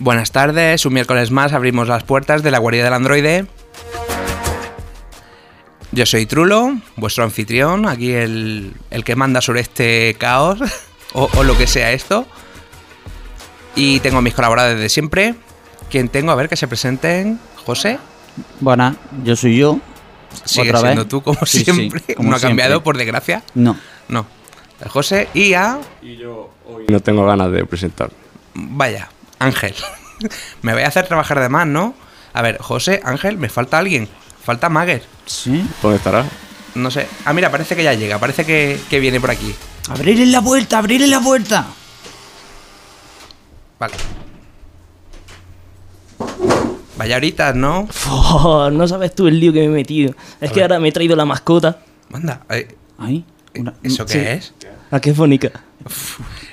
Buenas tardes, un miércoles más abrimos las puertas de la guarida del androide. Yo soy Trulo, vuestro anfitrión, aquí el, el que manda sobre este caos, o, o lo que sea esto. Y tengo a mis colaboradores de siempre. Quien tengo, a ver, que se presenten. José, Buenas, yo soy yo. sigue ¿Otra siendo vez? tú como Sí, sí, siempre. como no ha cambiado, por desgracia. No. No. José y a... Y yo hoy no tengo ganas de presentar. Vaya, Ángel. me voy a hacer trabajar de más, ¿no? A ver, José, Ángel, me falta alguien. Falta Mager. ¿Sí? ¿Dónde estará? No sé. Ah, mira, parece que ya llega. Parece que, que viene por aquí. ¡Abrirle la puerta! ¡Abrirle la puerta! Vale. Vaya ahorita, ¿no? No sabes tú el lío que me he metido. Es que ahora me he traído la mascota. Manda. eh, Ahí. una- ¿Eso qué sí. es? ¿A qué es bonita?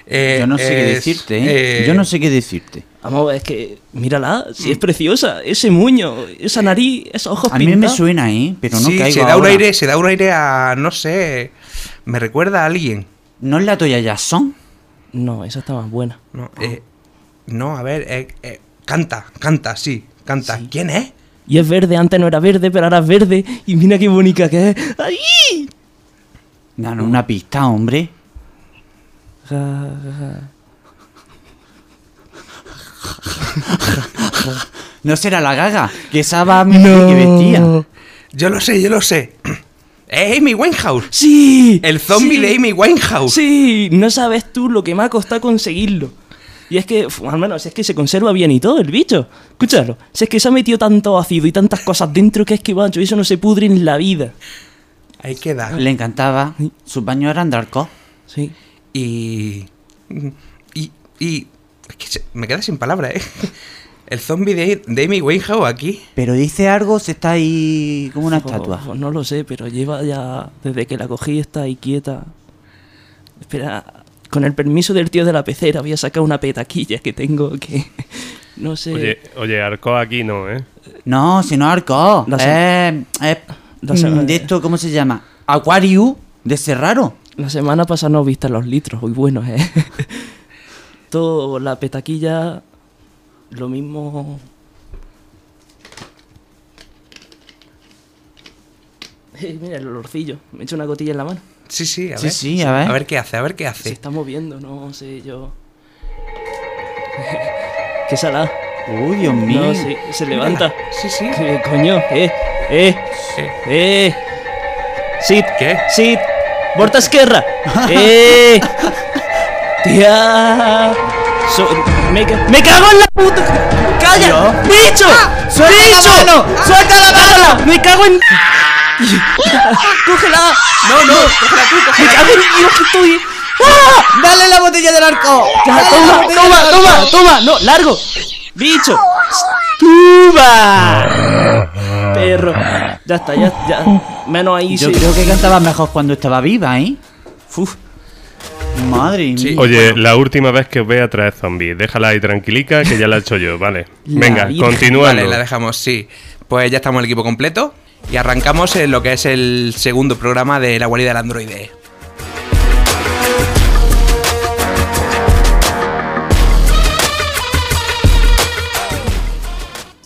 Eh, Yo no sé qué decirte, ¿eh? Yo no sé qué decirte. Vamos es que mírala, si es preciosa, ese muño, esa nariz, esos ojos A mí me suena, ¿eh? Pero no sí, caigo se da un ahora. aire, se da un aire a. no sé. Me recuerda a alguien. ¿No es la Toya Jason? No, esa está más buena. No, eh, no a ver, eh, eh, canta, canta, sí, canta. Sí. ¿Quién es? Y es verde, antes no era verde, pero ahora es verde. Y mira qué bonita que es. ¡Ay! Dame una pista, hombre. Ja, ja, ja. No será la gaga, que esa va a mi que vestía. Yo lo sé, yo lo sé. Es Amy Winehouse. ¡Sí! El zombie sí, de Amy Winehouse. Sí, no sabes tú lo que me ha costado conseguirlo. Y es que, al menos, es que se conserva bien y todo el bicho. Escúchalo. Si es que se ha metido tanto ácido y tantas cosas dentro que es que, macho, eso no se pudre en la vida. Ahí queda. Le encantaba. Sus baños eran de alcohol. Sí. Y. Y. y es que se- me queda sin palabras, ¿eh? El zombie de, de Amy Winehouse aquí. Pero dice algo, se está ahí como una estatua. Pues no lo sé, pero lleva ya. Desde que la cogí está ahí quieta. Espera, con el permiso del tío de la pecera voy a sacar una petaquilla que tengo que. No sé. Oye, oye, Arco aquí no, ¿eh? No, si no arco. Eh, eh, mm, de esto, ¿cómo se llama? Aquarius de Serraro. La semana pasada no viste los litros, muy buenos, ¿eh? Todo, la petaquilla, lo mismo... Eh, mira el olorcillo, me he hecho una gotilla en la mano. Sí, sí, a Sí, ver. sí, a ver. A ver qué hace, a ver qué Se hace. está moviendo, no sé yo... Qué salada. Uy, Dios mío. No, sí, se levanta. Sí, sí. ¿Qué coño? Eh, eh, Eh, eh. Sit, ¿Qué? Sit, Borta Esquerra. ¡Eh! ¡Tía! So- me, ca- me cago en la puta! ¡Calla! ¡Bicho! ¡Bicho! la mano! ¡Suelta la mano! ¡Me cago en. ¡Cógela! No, no, cógela tú, ¡Me cógela cago en Dios que estoy! ¡Ah! ¡Dale la botella del arco! Ya, ¡Dale la toma, toma, toma, arco! toma, no, largo. Bicho. ¡Tuba! Perro. Ya está, ya, ya. Menos ahí Yo sí. creo que cantaba mejor cuando estaba viva, ¿eh? Uf. Madre Sí. mía. Oye, la última vez que os voy a traer zombies, déjala ahí tranquilica que ya la he hecho yo, vale. La Venga, vida. continuando. Vale, la dejamos, sí. Pues ya estamos el equipo completo. Y arrancamos en lo que es el segundo programa de la guarida del androide.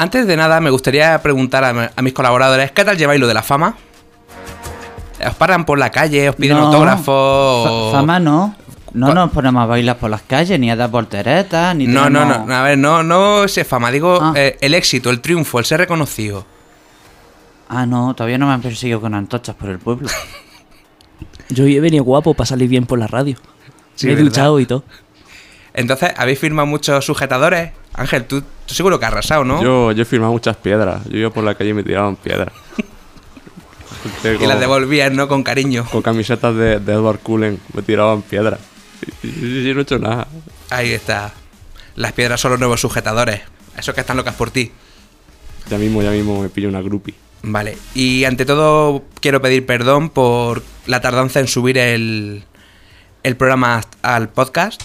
Antes de nada, me gustaría preguntar a, a mis colaboradores, ¿qué tal lleváis lo de la fama? ¿Os paran por la calle, os piden No, autógrafos? o- Fama no. No ¿Cuál? nos ponemos a bailar por las calles, ni a dar volteretas, ni No, no, tenemos- no, a ver, no, no sé fama, digo Ah. eh, el éxito, el triunfo, el ser reconocido. Ah, no, todavía no me han perseguido con antorchas por el pueblo. Yo he venido guapo para salir bien por la radio. Sí, me he ¿verdad? duchado y todo. Entonces, ¿habéis firmado muchos sujetadores? Ángel, tú, tú seguro que has arrasado, ¿no? Yo, yo he firmado muchas piedras. Yo iba por la calle y me tiraban piedras. Y las devolvías, ¿no? Con cariño. Con camisetas de, de Edward Cullen me tiraban piedras. Y, y- y no he hecho nada. Ahí está. Las piedras son los nuevos sujetadores. Esos que están locas por ti. Ya mismo, ya mismo me pillo una groupie. Vale. Y ante todo, quiero pedir perdón por la tardanza en subir el, el programa al podcast.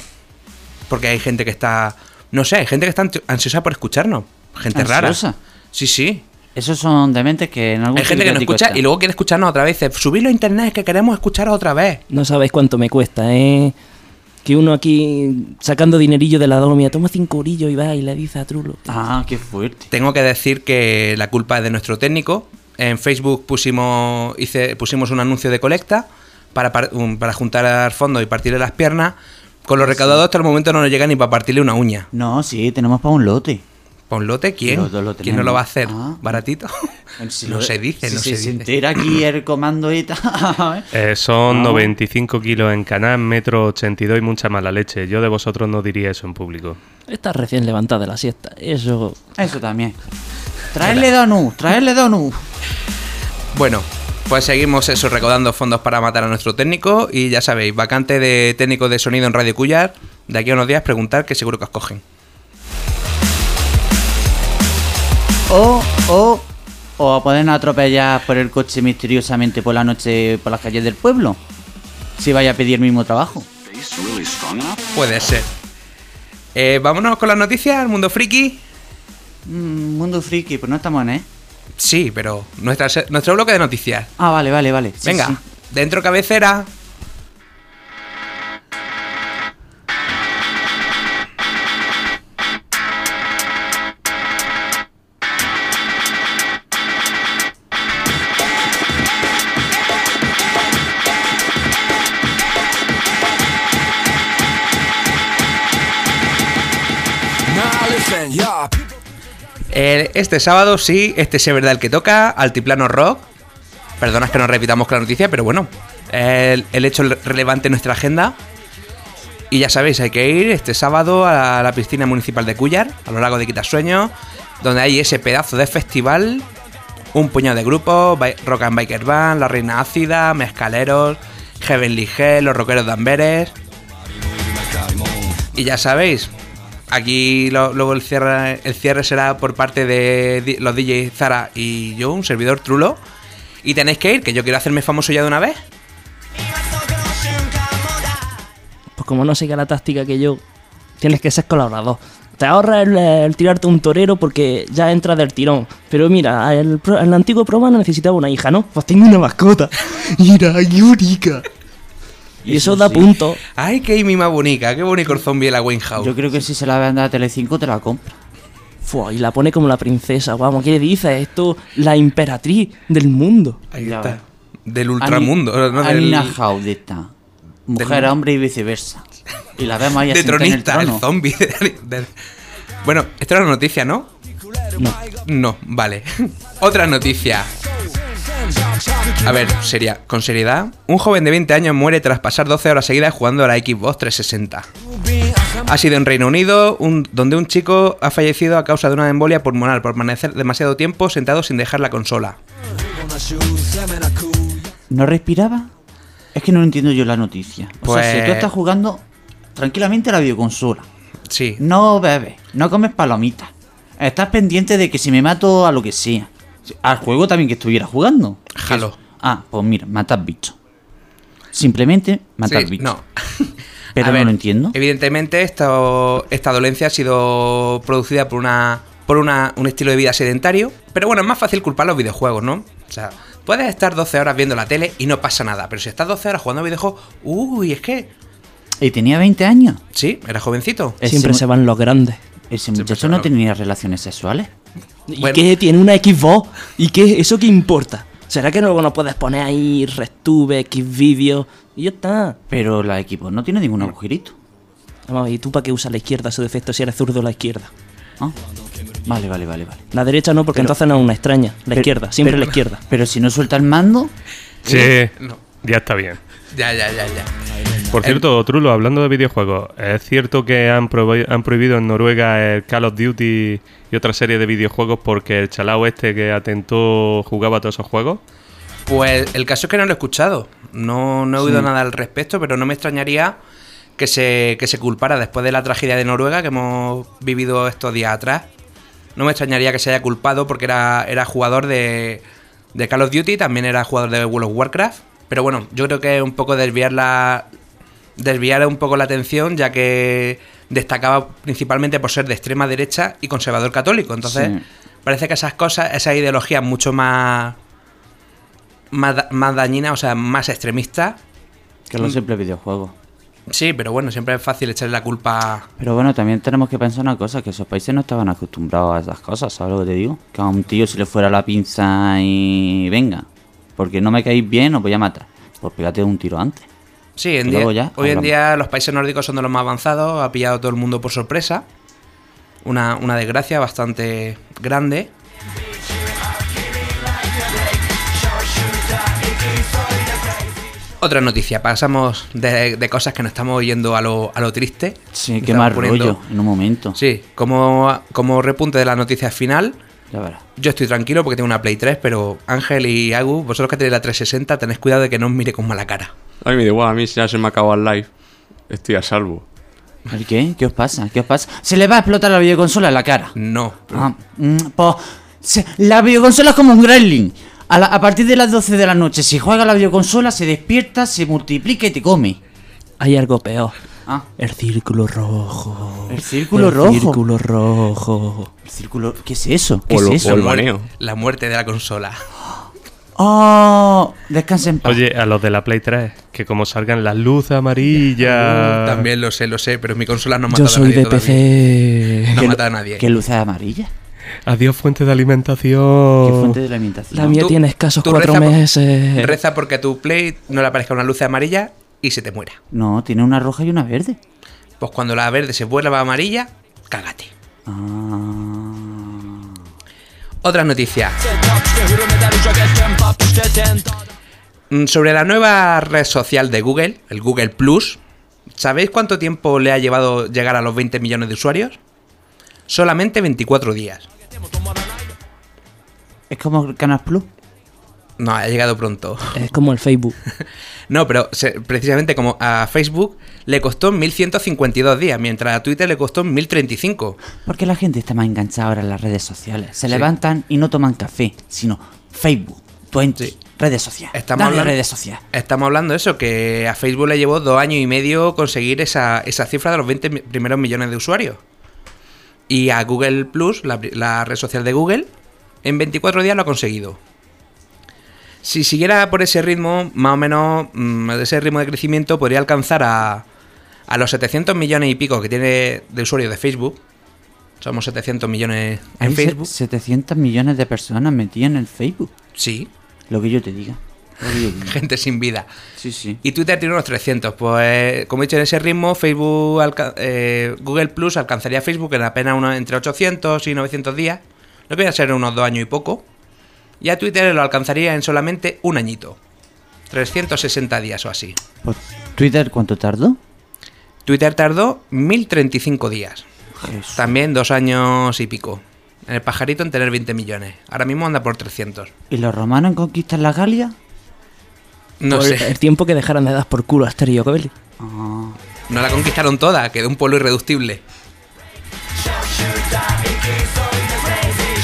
Porque hay gente que está. No sé, hay gente que está ansiosa por escucharnos. Gente rara. ¿Ansiosa? Sí, sí. Esos son dementes que en algún Hay gente que nos escucha está. y luego quiere escucharnos otra vez. Dice, subidlo a internet, que queremos escucharos otra vez. No sabéis cuánto me cuesta, ¿eh? Que uno aquí sacando dinerillo de la domia, toma cinco orillos y va y le dice a Trulo. Ah, qué fuerte. Tengo que decir que la culpa es de nuestro técnico. En Facebook pusimos, hice, pusimos un anuncio de colecta para, par- um, para juntar fondos y partirle las piernas. Con los recaudados hasta el momento no nos llega ni para partirle una uña. No, sí, tenemos para un lote. ¿Para un lote? ¿Quién? Los dos lo ¿Quién no lo va a hacer? Ah. ¿Baratito? Si no lo- se dice, si no se, se se dice. entera aquí el comando y tal. Eh, son Ah. 95 kilos en canal, metro 82 y mucha mala leche. Yo de vosotros no diría eso en público. Está recién levantada de la siesta. Eso. Eso también. Traerle donut, traerle donut. Bueno, pues seguimos eso, recaudando fondos para matar a nuestro técnico. Y ya sabéis, vacante de técnico de sonido en Radio Cuyar. De aquí a unos días preguntar que seguro que os cogen. O, o, o a poder atropellar por el coche misteriosamente por la noche por las calles del pueblo. Si vaya a pedir el mismo trabajo. Puede ser. Eh, vámonos con las noticias, el mundo friki. Mm, mundo friki, pues no estamos en, ¿eh? Sí, pero nuestra, nuestro bloque de noticias. Ah, vale, vale, vale. Sí, Venga, sí. dentro cabecera. Eh, este sábado, sí, este es verdad el que toca, Altiplano Rock. Perdona que no repitamos con la noticia, pero bueno, el, el hecho relevante en nuestra agenda. Y ya sabéis, hay que ir este sábado a la piscina municipal de Cuyar, a lo largo de Quitasueño, donde hay ese pedazo de festival, un puñado de grupos, Rock and Biker Band, La Reina Ácida, Mezcaleros, Heavenly Hell, Los Rockeros de Amberes. Y ya sabéis, aquí luego el cierre, el cierre será por parte de los DJ Zara y yo, un servidor trulo. Y tenéis que ir, que yo quiero hacerme famoso ya de una vez. Pues como no siga la táctica que yo, tienes que ser colaborador. Te ahorras el, tirarte un torero porque ya entras del tirón. Pero mira, el, el antiguo Probano necesitaba una hija, ¿no? Pues tengo una mascota. Mira, Yurika. Y eso, Eso da sí. punto. Ay, qué más bonita, qué bonito el zombie de la Wayne House. Yo creo que si se la vende a Telecinco te la compra. Fua, y la pone como la princesa, vamos, ¿qué dices? Esto, la emperatriz del mundo. Ahí Ya está. ves. Del ultramundo. no, del- Anina House de esta. Mujer, Del- hombre y viceversa. Y la vemos ahí de asentada en el tronista, el, trono. zombie. de- de- Bueno, esta era la noticia, ¿no? No. No, vale. Otra noticia. A ver, seria, con seriedad. Un joven de 20 años muere tras pasar 12 horas seguidas jugando a la Xbox 360. Ha sido en Reino Unido, un- donde un chico ha fallecido a causa de una embolia pulmonar por permanecer demasiado tiempo sentado sin dejar la consola. ¿No respiraba? Es que no entiendo yo la noticia. O sea, si Pues- tú estás jugando tranquilamente a la videoconsola, Sí. no bebes, no comes palomitas, estás pendiente de que si me mato a lo que sea, al juego también que estuviera jugando. Jalo. Ah, pues mira, matas bichos. Simplemente matas Sí, bichos. No. Pero A no ver, lo entiendo. Evidentemente, esto, esta dolencia ha sido producida por una por una- un estilo de vida sedentario. Pero bueno, es más fácil culpar a los videojuegos, ¿no? O sea, puedes estar 12 horas viendo la tele y no pasa nada. Pero si estás 12 horas jugando a videojuegos, uy, es que. Y tenía 20 años. Sí, era jovencito. Ese Siempre se van los grandes. Ese muchacho no tenía relaciones sexuales. ¿Y Bueno. qué? ¿Tiene una Xbox? ¿Y qué? ¿Eso qué importa? ¿Será que luego no puedes poner ahí RedTube, Xvideo? Y ya está. Pero la equipo no tiene ningún agujerito. Vamos, ¿y tú para qué usas la izquierda a su defecto si eres zurdo la izquierda? Ah, Vale, vale, vale, vale. La derecha no, porque Pero- entonces no es una extraña. La Pero- izquierda, siempre pero- la izquierda. Pero si no suelta el mando, Sí, No. ya está bien. Ya, ya, ya, ya. Por cierto, Trulo, hablando de videojuegos, ¿es cierto que han, prohi- han prohibido en Noruega el Call of Duty y otra serie de videojuegos porque el chalao este que atentó jugaba todos esos juegos? Pues el caso es que no lo he escuchado. No, no he oído Sí. nada al respecto, pero no me extrañaría que se, que se culpara después de la tragedia de Noruega que hemos vivido estos días atrás. No me extrañaría que se haya culpado porque era, era jugador de, de Call of Duty, también era jugador de World of Warcraft. Pero bueno, yo creo que es un poco desviar la. Desviar un poco la atención, ya que destacaba principalmente por ser de extrema derecha y conservador católico. Entonces, Sí. parece que esas cosas, esas ideologías mucho más. más, da- más dañinas, o sea, más extremistas. Que los simples videojuegos. Sí, pero bueno, siempre es fácil echarle la culpa. Pero bueno, también tenemos que pensar una cosa, que esos países no estaban acostumbrados a esas cosas, ¿sabes lo que te digo? Que a un tío se le fuera la pinza y venga, porque no me caéis bien, os voy a matar. Pues pégate un tiro antes. Sí, en día- ya hoy en día los países nórdicos son de los más avanzados, ha pillado a todo el mundo por sorpresa. Una, una desgracia bastante grande. Otra noticia, pasamos de, de cosas que nos estamos oyendo a lo, a lo triste. Sí, qué rollo en un momento. Sí, como, como repunte de la noticia final, Ya verás. yo estoy tranquilo porque tengo una Play 3, pero Ángel y Agu, vosotros que tenéis la 360, tenéis cuidado de que no os mire con mala cara. A mí me da igual, a mí si ya se me acabó el live. Estoy a salvo. ¿El qué? ¿Qué os pasa? ¿Qué os pasa? Se le va a explotar la videoconsola en la cara. No. Ah, mm, pues, se- la videoconsola es como un gremlin. A, la- a partir de las 12 de la noche, si juega la videoconsola, se despierta, se multiplica y te come. Hay algo peor. Ah, El círculo rojo. El círculo El rojo. círculo rojo. el círculo. ¿Qué es eso? ¿Qué O lo- es o eso? el. La muerte de la consola. Oh, descansa en paz. Oye, a los de la Play 3, que como salgan las luces amarillas. También lo sé, lo sé, pero mi consola no mata Yo a soy nadie de todavía. PC. No ¿Qué mata a nadie. ¿Qué luces amarillas? Adiós, fuente de ¿Qué alimentación. fuente de alimentación? La mía Tú- tiene escasos cuatro reza por- meses. Reza porque a tu Play no le aparezca una luz amarilla y se te muera. No, tiene una roja y una verde. Pues cuando la verde se vuelva amarilla, cágate. Ah. Otra noticia. Mm, Sobre la nueva red social de Google, el Google Plus, ¿sabéis cuánto tiempo le ha llevado llegar a los 20 millones de usuarios? Solamente 24 días. Es como Canal Plus. No, ha llegado pronto. Es como el Facebook. No, pero se- precisamente como a Facebook le costó 1152 días, mientras a Twitter le costó 1035. Porque la gente está más enganchada ahora en las redes sociales. Se Sí. levantan y no toman café, sino Facebook, Twenty, Sí. redes sociales. Estamos Dale hablando, redes sociales. estamos hablando de eso, que a Facebook le llevó dos años y medio conseguir esa, esa cifra de los 20 mi- primeros millones de usuarios. Y a Google Plus, la, la red social de Google, en 24 días lo ha conseguido. Si siguiera por ese ritmo, más o menos, mm, ese ritmo de crecimiento, podría alcanzar a, a los 700 millones y pico que tiene de usuarios de Facebook. Somos 700 millones en Hay Facebook. 700 millones de personas metidas en el Facebook. Sí, Lo que yo te diga. Lo que yo diga. gente sin vida. Sí, sí. Y Twitter tiene unos 300. Pues, como he dicho, en ese ritmo, Facebook eh, Google Plus alcanzaría a Facebook en apenas unos, entre 800 y 900 días. Lo que viene a ser unos dos años y poco. Y a Twitter lo alcanzaría en solamente un añito. 360 días o así. ¿Twitter cuánto tardó? Twitter tardó 1035 días. Jesús. También dos años y pico. En el pajarito en tener 20 millones. Ahora mismo anda por 300. ¿Y los romanos conquistan la Galia? No Por sé. El tiempo que dejaran de dar por culo a Asterio Coeli. Ah. No la conquistaron toda. Quedó un pueblo irreductible.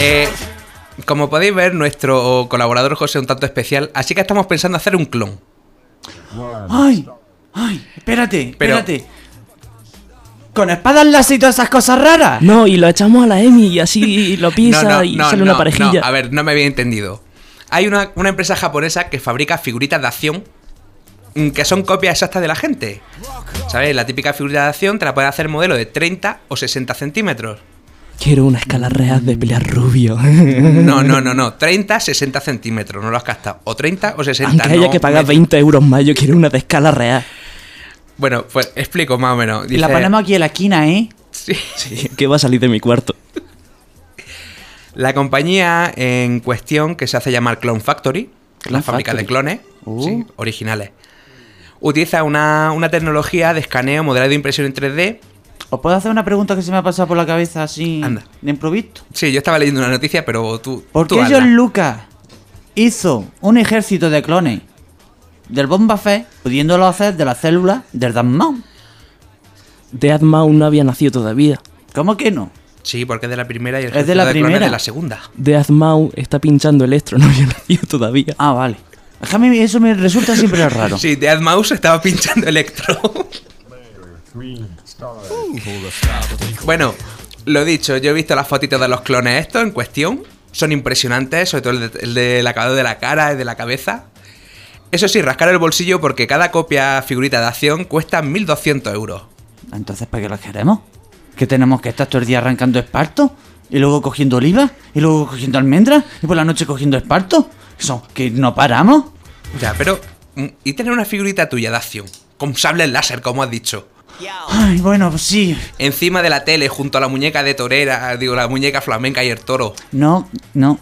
Eh, como podéis ver, nuestro colaborador José es un tanto especial, así que estamos pensando hacer un clon. ¡Ay! ¡Ay! Espérate, Pero- espérate. ¿Con espadas láser y todas esas cosas raras? No, y lo echamos a la Emi y así lo pisa y sale una parejilla. no, a ver, no me había entendido. Hay una, una empresa japonesa que fabrica figuritas de acción mm, que son copias exactas de la gente. ¿Sabes? La típica figurita de acción te la pueden hacer modelo de 30 o 60 centímetros. Quiero una escala real de pelear rubio. No, no, no, no. 30, 60 centímetros, no lo has gastado. O 30 o 60. Aunque haya no que pagar me- 20 euros más, yo quiero una de escala real. Bueno, pues explico más o menos. Y la Dice- ponemos aquí en la esquina, ¿eh? Sí. Sí, que va a salir de mi cuarto. La compañía en cuestión, que se hace llamar Clone Factory, Clone la fábrica Factory. de clones, Uh. sí, originales, utiliza una, una tecnología de escaneo modelado de impresión en 3D. ¿Os puedo hacer una pregunta que se me ha pasado por la cabeza así Anda. de improviso? Sí, yo estaba leyendo una noticia, pero tú. ¿Por tú qué. John Lucas hizo un ejército de clones del Bomba Fett, pudiéndolo hacer de las células del Darth. Death Mouse no había nacido todavía. ¿Cómo que no? Sí, porque es de la primera y el Es de la ejército clones primera. de la segunda. Death Mouse está pinchando Electro, no había nacido todavía. Ah, vale. A mí eso me resulta siempre raro. Sí, Dead Mouse estaba pinchando Electro. Bueno, lo dicho, yo he visto las fotitos de los clones estos en cuestión. Son impresionantes, sobre todo el, de- el del acabado de la cara, el de la cabeza. Eso sí, rascar el bolsillo porque cada copia figurita de acción cuesta 1200 euros. Entonces, ¿para qué las queremos? ¿Que tenemos que estar todo el día arrancando esparto? ¿Y luego cogiendo oliva? ¿Y luego cogiendo almendras? ¿Y por la noche cogiendo esparto? Eso, que no paramos. Ya, pero. mm, ¿Y tener una figurita tuya de acción? Con sable láser, como has dicho. Ay, bueno, pues sí. Encima de la tele, junto a la muñeca de torera, digo, la muñeca flamenca y el toro. No, no.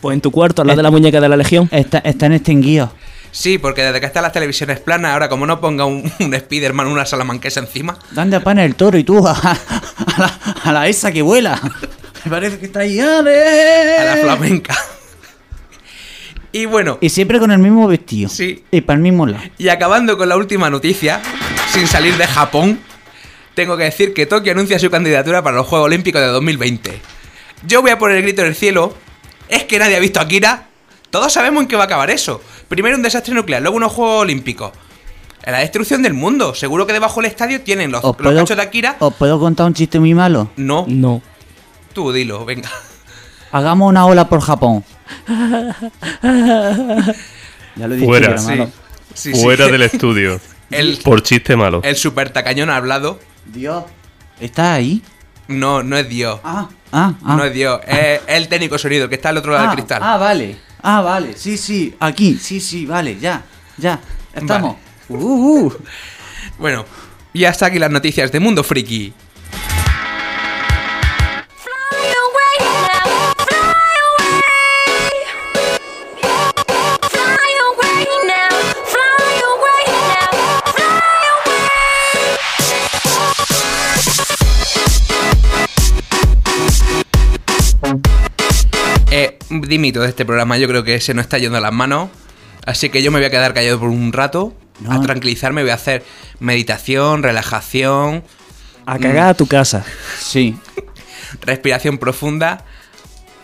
Pues en tu cuarto, al lado de la muñeca de la Legión. Está, está en extinguido. Sí, porque desde que están las televisiones planas, ahora como no ponga un, un Spiderman, una salamanquesa encima, ¿Dónde apaña el toro y tú a, a la, a la esa que vuela? Me parece que está ahí. ¡Ale! a la flamenca. y bueno, Y siempre con el mismo vestido. Sí. Y para el mismo lado. y acabando con la última noticia, sin salir de Japón, tengo que decir que Tokio anuncia su candidatura para los Juegos Olímpicos de 2020. Yo voy a poner el grito en el cielo. Es que nadie ha visto Akira. Todos sabemos en qué va a acabar eso. Primero un desastre nuclear, luego unos Juegos Olímpicos. La destrucción del mundo. Seguro que debajo del estadio tienen los, ¿Os los cachos de Akira. ¿Os puedo contar un chiste muy malo? No, No. tú dilo, venga. Hagamos una ola por Japón. ya lo he dicho Fuera. sí. Fuera del estudio. El, Por chiste malo. el super tacañón ha hablado. Dios. ¿Está ahí? No, no es Dios. Ah, ah, ah. No es Dios. Es el técnico sonido que está al otro lado ah, del cristal. ah, vale. Ah, vale. Sí, sí. Aquí. Sí, sí, vale. Ya. Ya. Estamos. Uh, uh. Bueno, y hasta aquí las noticias de Mundo Friki. Dimito de este programa, yo creo que se nos está yendo a las manos. Así que yo me voy a quedar callado por un rato. A tranquilizarme, voy a hacer meditación, relajación, A cagar a tu casa. Sí. respiración profunda.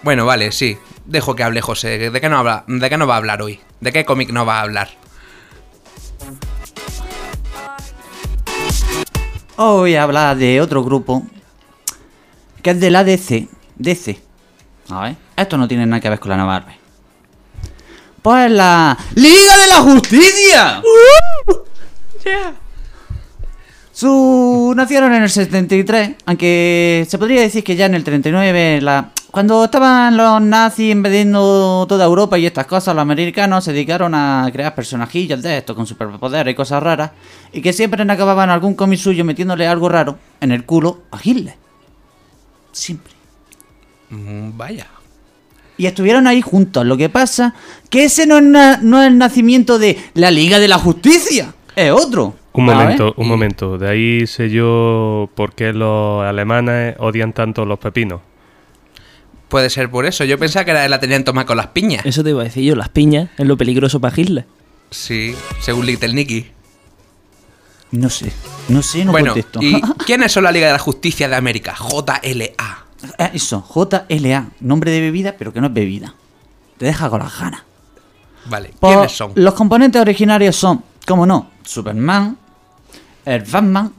Bueno, vale, sí. Dejo que hable José. ¿De qué, no habla, ¿De qué no va a hablar hoy? ¿De qué cómic no va a hablar? Hoy voy a hablar de otro grupo que es de la DC. A ver, esto no tiene nada que ver con la nueva Marvel. Pues la Liga de la Justicia. Su nacieron en el 73, aunque se podría decir que ya en el 39, la... cuando estaban los nazis invadiendo toda Europa y estas cosas, los americanos se dedicaron a crear personajillos de estos con superpoderes y cosas raras, y que siempre acababan algún cómic suyo metiéndole algo raro en el culo a Hitler. Siempre. Mm, vaya. Y estuvieron ahí juntos. Lo que pasa que ese no es, na- no es el nacimiento de la Liga de la Justicia. Es otro. Un momento, un momento. De ahí sé yo por qué los alemanes odian tanto los pepinos. Puede ser por eso. Yo pensaba que era- la tenían tomada con las piñas. Eso te iba a decir yo, las piñas es lo peligroso para Hitler. Sí, según Little Nicky. No sé. No sé, no bueno, contesto. ¿y quiénes son la Liga de la Justicia de América? JLA. Ah, Eso, JLA. Nombre de bebida, pero que no es bebida. Te deja con las ganas. Vale, ¿quiénes son? Los componentes originarios son, como no, Superman, el Batman,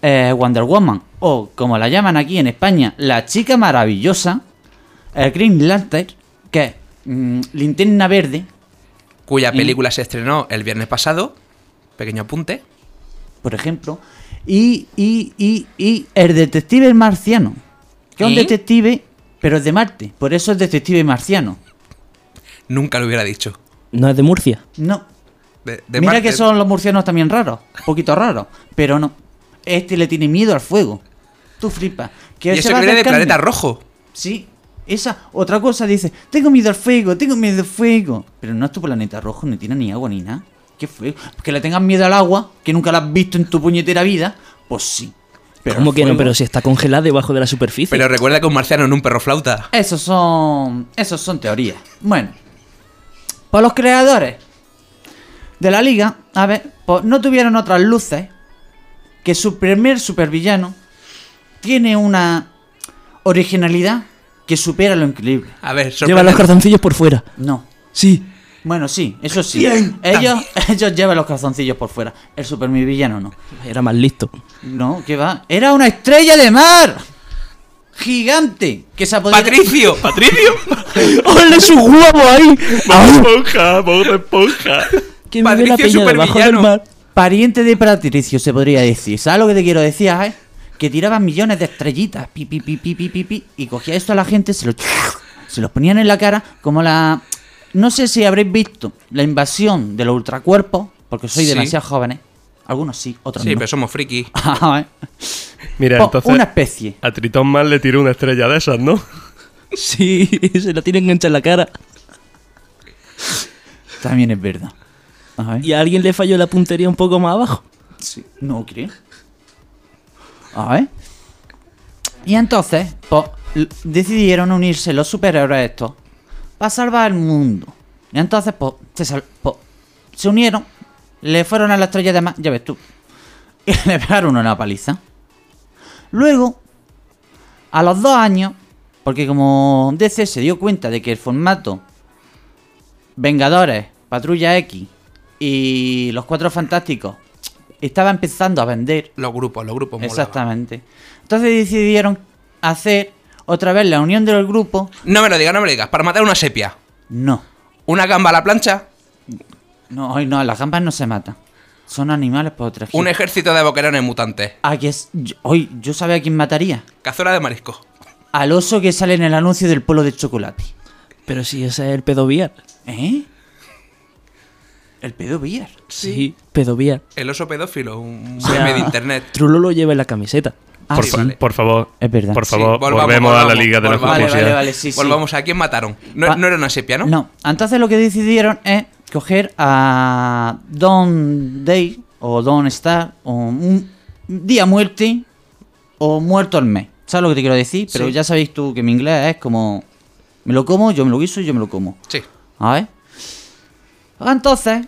eh, Wonder Woman, o como la llaman aquí en España, la chica maravillosa, el Green Lantern, que es mm, linterna verde, Cuya y- película se estrenó el viernes pasado. Pequeño apunte. por ejemplo, y, y, y, y el detective marciano, que es un detective, pero es de Marte, por eso es detective marciano. Nunca lo hubiera dicho. No es de Murcia. No, De, de Mira Marte- que son los murcianos también raros, un poquito raros, pero no. Este le tiene miedo al fuego. Tú flipas. Que Y eso que viene. Planeta Rojo. Sí, esa otra cosa dice, tengo miedo al fuego, tengo miedo al fuego. Pero no es tu planeta rojo, ni tiene ni agua ni nada. ¿Qué fuego? Que le tengas miedo al agua, que nunca la has visto en tu puñetera vida, pues sí. Pero ¿Cómo que no? Pero si está congelada debajo de la superficie. Pero recuerda que un marciano en un perro flauta. Esos son. Esos son teorías. Bueno. Pues los creadores de la liga, a ver, pues no tuvieron otras luces que su primer supervillano tiene una originalidad que supera lo increíble. A ver, Lleva los calzoncillos por fuera. No. Sí. Bueno, sí, eso sí. Ellos, ellos llevan los calzoncillos por fuera. El supervillano no. Era más listo. No, ¿qué va? Era una estrella de mar. Gigante. Que se. ¡Patricio! ¡Patricio! ¡Ole su huevo ahí! ¡Bob esponja! ¡Bob esponja! Que me ve la Patricio peña debajo del mar. Pariente de Patricio, se podría decir. ¿Sabes lo que te quiero decir, eh? Que tiraban millones de estrellitas, pi, pi, pi, pi, pi, pi, pi, y cogía esto a la gente, se lo, se los ponían en la cara, como la... No sé si habréis visto la invasión de los ultracuerpos, porque sois Sí. demasiado jóvenes. Algunos sí, otros Sí, no. pero somos frikis. Ah, eh. Mira, Po- entonces Una especie. a Tritón mal le tiró una estrella de esas, ¿no? Sí, se la tienen engancha en la cara. También es verdad. A ver. Y a alguien le falló la puntería un poco más abajo. Sí, no creo. A ver. Y entonces, pues, decidieron unirse los superhéroes estos para salvar el mundo. Y entonces, pues, se, sal- pues, se unieron, le fueron a la estrella de mar, ya ves tú, y le pegaron una paliza. Luego, a los dos años, porque como DC se dio cuenta de que el formato Vengadores, Patrulla X y Los Cuatro Fantásticos estaba empezando a vender. Los grupos, los grupos molaban. Exactamente. Entonces decidieron hacer otra vez la unión del grupo. No me lo digas, no me lo digas. Para matar una sepia. No. Una gamba a la plancha. No, hoy no, las gambas no se matan. Son animales por otra Un ejército de boquerones mutantes. ¿A qué es? yo- Hoy, yo sabía a quién mataría. Cazuela de marisco. Al oso que sale en el anuncio del polo de chocolate. Pero si ese es el pedoviar. ¿Eh? El pedo. Sí, pedoviar. El oso pedófilo, un sea, meme de internet. Trulo lo lleva en la camiseta. Ah, por, sí. fa- vale. por favor. Es verdad. Por Sí, favor, volvamos, volvemos a la Liga de la volvamos. Vale, Justicia. vale, vale, sí, sí. Volvamos a quién mataron. No, no era una sepia, ¿no? No, entonces lo que decidieron es coger a Don Day o Don Star o un día muerte o muerto al mes. ¿Sabes lo que te quiero decir? Pero Sí. ya sabéis tú que mi inglés es como me lo como, yo me lo guiso y yo me lo como. Sí. A ver. Entonces,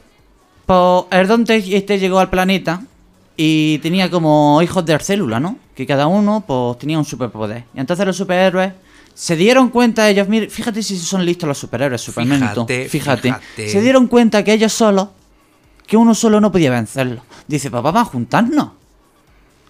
pues el Don Day este llegó al planeta y tenía como hijos de célula, ¿no? Que cada uno pues tenía un superpoder. Y entonces los superhéroes se dieron cuenta ellos, mire, fíjate si son listos los superhéroes, Superman y. Fíjate, Fíjate, fíjate. Se dieron cuenta que ellos solos, que uno solo no podía vencerlo. Dice, papá, vamos a juntarnos.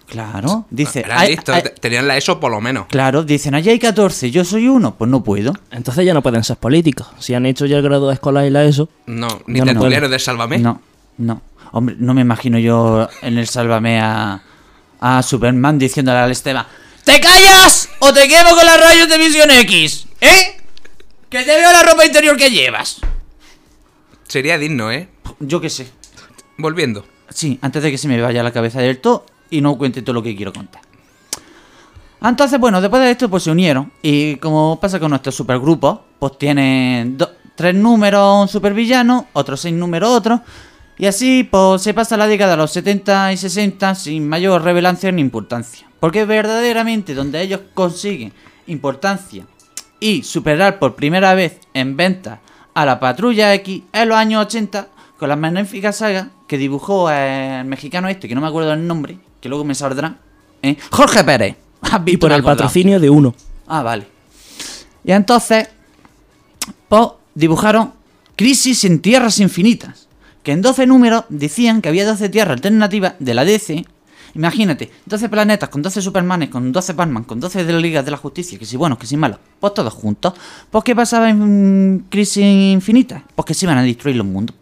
Claro, dice, Eran "Ay, listos, ay". te- tenían la ESO por lo menos. claro, dicen, allí hay 14, yo soy uno, pues no puedo. Entonces ya no pueden ser políticos. Si han hecho ya el grado escolar y la ESO. No, ni Ya no de Sálvame. No, no. Hombre, no me imagino yo en el Sálvame a, a Superman diciéndole al Esteban ¡Te callas o te quemo con los rayos de visión X! ¿Eh? Que te veo la ropa interior que llevas. Sería digno, ¿eh? Yo qué sé. Volviendo. Sí, antes de que se me vaya la cabeza del todo y no cuente todo lo que quiero contar. Entonces, bueno, después de esto, pues se unieron. Y como pasa con nuestros supergrupos, pues tienen tres números un supervillano, otros seis números otros. Y así, pues se pasa la década de los 70 y 60 sin mayor revelancia ni importancia. Porque verdaderamente donde ellos consiguen importancia y superar por primera vez en ventas a la Patrulla X en los años 80 con la magnífica saga que dibujó el mexicano este, que no me acuerdo el nombre, que luego me saldrá. ¿eh? Jorge Pérez. ¿Has Y por el patrocinio de uno. Ah, vale. Y entonces, pues, dibujaron Crisis en Tierras Infinitas. Que en 12 números decían que había 12 tierras alternativas de la DC. Imagínate, 12 planetas con 12 Supermanes, con 12 Batman, con 12 de la Liga de la Justicia, que si buenos, que si malos, pues todos juntos. Pues, ¿qué pasaba en Crisis Infinitas? Pues que se iban a destruir los mundos.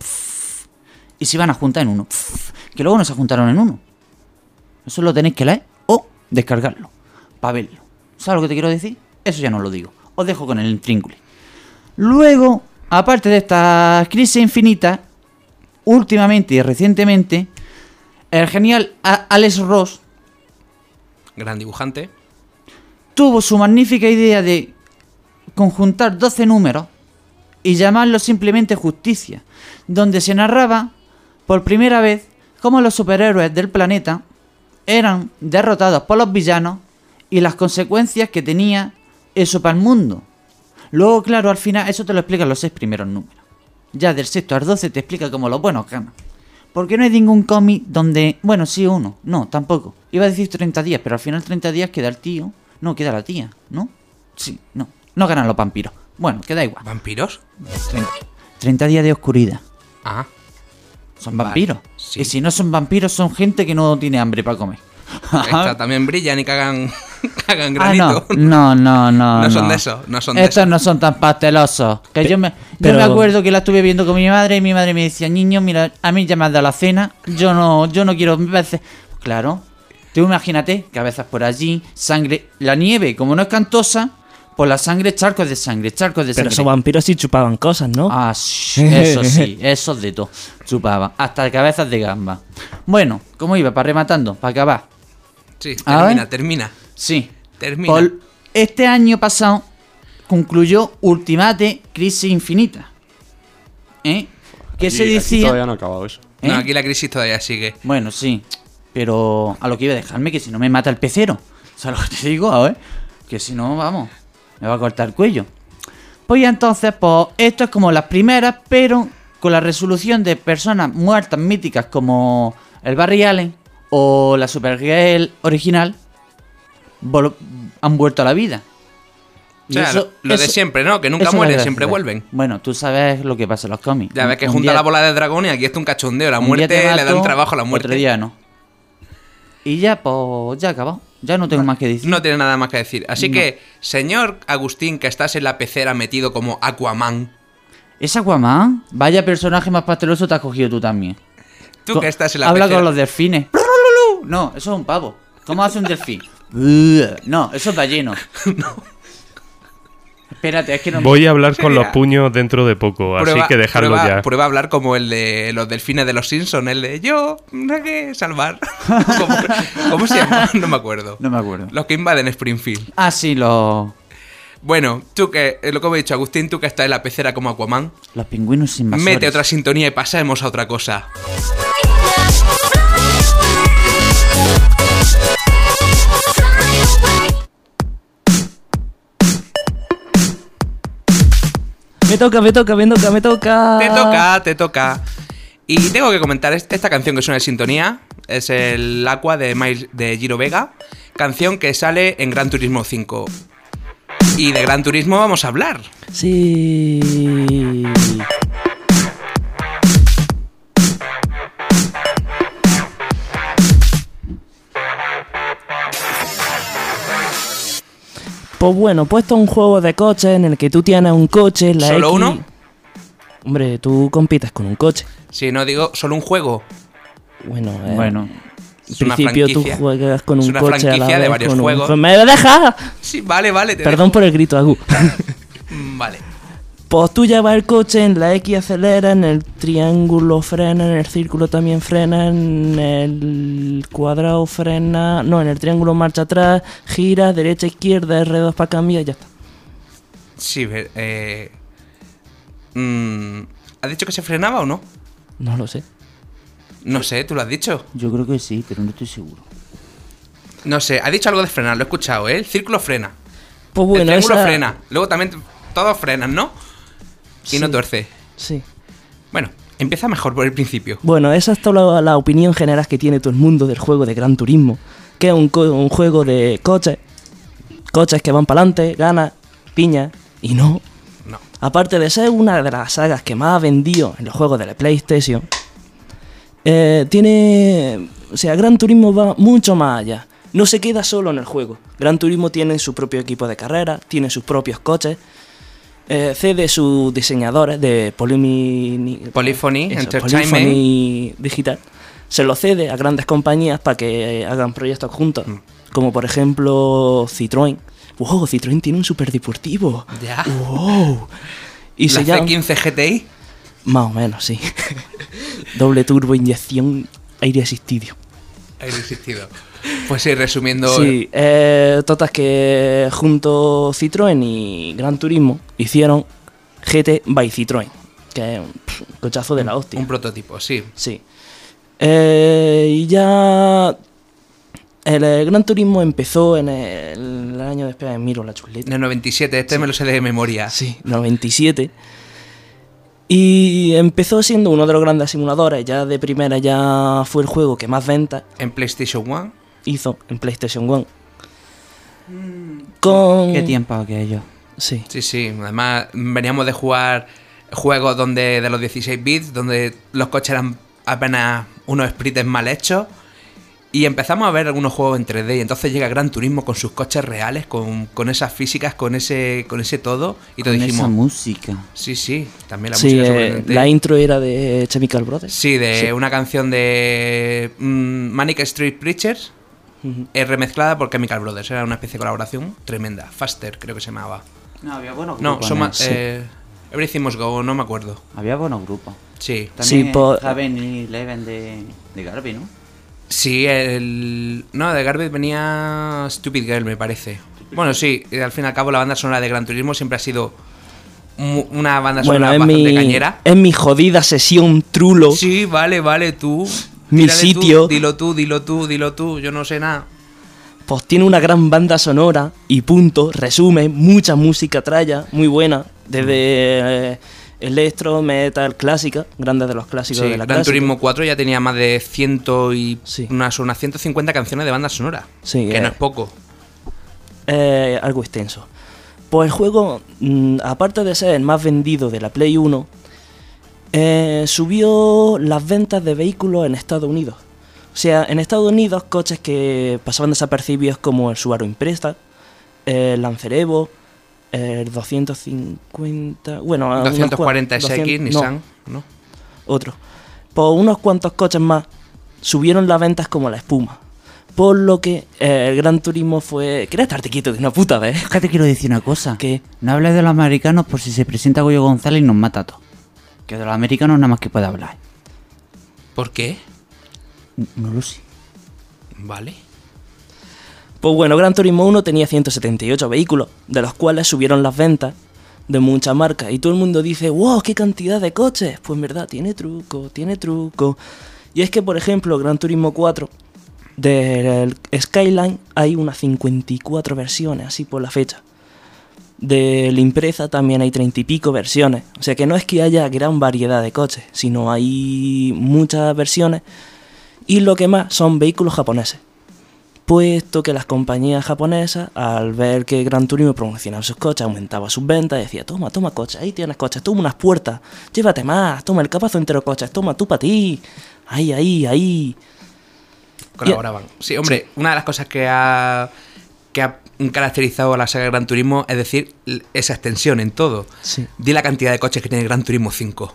Y se iban a juntar en uno. Que luego no se juntaron en uno. Eso lo tenéis que leer o descargarlo para verlo. ¿Sabes lo que te quiero decir? Eso ya no lo digo. Os dejo con el intríngulis. Luego, aparte de estas crisis infinitas, últimamente y recientemente, el genial Alex Ross Gran dibujante. tuvo su magnífica idea de conjuntar 12 números y llamarlo simplemente Justicia, donde se narraba por primera vez cómo los superhéroes del planeta eran derrotados por los villanos y las consecuencias que tenía eso para el mundo. Luego, claro, al final, eso te lo explican los seis primeros números. Ya del sexto al 12 te explica como los buenos ganan. Porque no hay ningún cómic donde, bueno, sí uno, no, tampoco. Iba a decir 30 días, pero al final 30 días queda el tío, no, queda la tía, ¿no? Sí, no, no ganan los vampiros. Bueno, queda igual. ¿Vampiros? 30, 30 días de oscuridad. Ah. Son Vale, vampiros. sí. Y si no son vampiros, son gente que no tiene hambre para comer. Esta también brillan y cagan, cagan Ah, granito. no, no, no, no. No son de eso, no son de Estos eso. no son tan pastelosos. Que yo me, yo pero- me acuerdo que la estuve viendo con mi madre y mi madre me decía, niño, mira, a mí ya me has dado la cena, yo no, yo no quiero veces. Claro, tú imagínate que a veces por allí, sangre, la nieve, como no es cantosa, pues la sangre, charcos de sangre, charcos de Pero sangre. esos vampiros sí chupaban cosas, ¿no? Ah, sí, eso sí, eso de todo. Chupaban, hasta cabezas de gamba. Bueno, ¿cómo iba? Para rematando, para acabar. Sí, termina, termina. Sí. Termina. Por- este año pasado concluyó Ultimate Crisis Infinita. ¿Eh? ¿Qué se Aquí- aquí decía? todavía no ha acabado eso. ¿Eh? No, aquí la crisis todavía sigue. Bueno, sí. Pero a lo que iba a dejarme, que si no me mata el pecero. ¿Sabes lo que te digo? A ver. Que si no, vamos, me va a cortar el cuello. Pues entonces, pues esto es como las primeras, pero con la resolución de personas muertas míticas como el Barry Allen o la Supergirl original, han vuelto a la vida. O sea, lo- de siempre, ¿no? Que nunca mueren, siempre vuelven. Bueno, tú sabes lo que pasa en los cómics. Ya ves que Un junta día- la bola de dragón y aquí está un cachondeo. La un muerte te le dan mato, trabajo a la muerte. Otro día no. Y ya, pues, ya acabó. Ya no tengo más que decir. No tiene nada más que decir. Así No. que, señor Agustín, que estás en la pecera metido como Aquaman, ¿Es Aquaman? Vaya personaje más pasteloso te has cogido tú también. tú Co- que estás en la Habla pecera... con los delfines. No, eso es un pavo. ¿Cómo hace un delfín? No, eso es balleno. Espérate, es que no... Voy a hablar con los puños dentro de poco, así que dejarlo prueba- ya. Prueba a hablar como el de los delfines de los Simpsons, el de yo, no sé qué, salvar. ¿Cómo, cómo se llama? No me acuerdo. No me acuerdo. Los que invaden Springfield. Ah, sí, los... Bueno, tú que, eh, lo que he dicho, Agustín, tú que estás en la pecera como Aquaman, Los pingüinos invasores. mete otra sintonía y pasemos a otra cosa. Me toca, me toca, me toca, me toca. Te toca, te toca. Y tengo que comentar est- esta canción que suena de sintonía. Es el Aqua de, Miles- de Giro Vega. Canción que sale en Gran Turismo 5. Y de Gran Turismo vamos a hablar. Sí. Pues bueno, puesto un juego de coches en el que tú tienes un coche, la ¿Solo X- uno? Hombre, tú compites con un coche. Si no digo solo un juego. Bueno, eh, Bueno, en principio tú franquicia. juegas con Es un una coche a la franquicia de vez varios con un- juegos. ¿Me dejas? Sí, vale, vale. te Perdón por el grito, Agu. Vale. Pues tú llevas el coche, en la X acelera, en el triángulo frena, en el círculo también frena, en el cuadrado frena, no, en el triángulo marcha atrás, gira, derecha, izquierda, R2 para cambiar, ya está. Sí, ver- eh... mm, ¿Has dicho que se frenaba o no? No lo sé. No sé, tú lo has dicho. yo creo que sí, pero no estoy seguro. No sé, ha dicho algo de frenar, lo he escuchado, ¿eh? El círculo frena. Pues el bueno, triángulo esa... frena. Luego también todos frenan, ¿no? Y Sí. no tuerce. Sí. Bueno, empieza mejor por el principio. Bueno, esa es toda la, la opinión general que tiene todo el mundo del juego de Gran Turismo, que es un, juego de coches, coches que van para adelante, gana, piña, y no, No. Aparte de ser una de las sagas que más ha vendido en los juegos de la PlayStation, eh, tiene. O sea, Gran Turismo va mucho más allá. No se queda solo en el juego. Gran Turismo tiene su propio equipo de carrera, tiene sus propios coches, eh, cede sus diseñadores de Polyphony, Polyphony eso, Entertainment. Polyphony Digital. Se lo cede a grandes compañías para que hagan proyectos juntos. Mm. Como por ejemplo Citroën. ¡Wow! Citroën tiene un superdeportivo. Ya. ¡Wow! Y se la llama. C15 GTI. Más o menos, sí. Doble turbo, inyección, aire asistido. Ha existido. Pues sí, resumiendo. Sí, eh, totas que junto Citroën y Gran Turismo hicieron GT by Citroën, que es un pff, cochazo de la hostia. Un prototipo, sí. Sí. Eh, y ya. El, eh, Gran Turismo empezó en el, el año después de Miro la chuleta. En el 97, este me lo sé de memoria. Sí, 97. Y empezó siendo uno de los grandes simuladores. Ya de primera ya fue el juego que más ventas En PlayStation 1. Hizo en PlayStation 1. Con... Qué tiempo aquello. Sí. Sí, sí. Además, veníamos de jugar juegos donde de los 16 bits, donde los coches eran apenas unos sprites mal hechos. Y empezamos a ver algunos juegos en 3D. Y entonces llega Gran Turismo con sus coches reales, con, con esas físicas, con ese, con ese todo. Y te Con dijimos. esa música. Sí, sí. También la Sí, música eh, sorprendente. la intro era de Chemical Brothers. Sí, de una canción de mm, Manic Street Preachers. Eh, remezclada por Chemical Brothers. Era una especie de colaboración tremenda. Faster, creo que se llamaba. No, había buenos No, grupos. son en ma- él, sí. eh, Everything Must Go, no me acuerdo. Había buenos grupos. Sí. También Sí, por- Haven y Leven de, de Garby, ¿no? Sí, el. No, de Garbage venía Stupid Girl, me parece. Bueno, sí, y al fin y al cabo la banda sonora de Gran Turismo siempre ha sido una banda Bueno, sonora es bastante mi, cañera. es mi jodida sesión trulo. Sí, vale, vale, tú. Mi tú, sitio. dilo tú, dilo tú, dilo tú, yo no sé nada. Pues tiene una gran banda sonora y punto, resume, mucha música traya, muy buena, desde eh, electro, metal, clásica, grandes de los clásicos Sí, de la Gran clásica. Turismo 4 ya tenía más de ciento y Sí. unas, unas 150 canciones de banda sonora. Sí, que eh. no es poco. Eh, algo extenso. Pues el juego, mm, aparte de ser el más vendido de la Play 1, eh, subió las ventas de vehículos en Estados Unidos. O sea, en Estados Unidos, coches que pasaban desapercibidos como el Subaru Impreza, el Lancer Evo, el 250... Bueno, unos 240 cua- SX, 200 no, Nissan, ¿no? otro. Por unos cuantos coches más subieron las ventas como la espuma. Por lo que eh, el Gran Turismo fue... ¿Quieres estarte quieto de una puta vez? Es que te quiero decir una cosa. ¿Qué? No hables de los americanos por si se presenta Goyo González y nos mata a todos. Que de los americanos nada más que puede hablar. ¿Por qué? No lo sé. Vale. Pues bueno, Gran Turismo 1 tenía 178 vehículos, de los cuales subieron las ventas de muchas marcas. Y todo el mundo dice, wow, qué cantidad de coches. Pues en verdad, tiene truco, tiene truco. Y es que, por ejemplo, Gran Turismo 4 del Skyline hay unas 54 versiones, así por la fecha. De la impresa también hay 30 y pico versiones. O sea que no es que haya gran variedad de coches, sino hay muchas versiones. Y lo que más son vehículos japoneses puesto que las compañías japonesas, al ver que Gran Turismo promocionaba sus coches, aumentaba sus ventas, decía, toma, toma coches, ahí tienes coches, toma unas puertas, llévate más, toma el capazo entero coches, toma tú para ti, ahí, ahí, ahí. Colaboraban. Sí, hombre, una de las cosas que ha, que ha caracterizado a la saga Gran Turismo es decir, esa extensión en todo. Sí. Di la cantidad de coches que tiene Gran Turismo 5.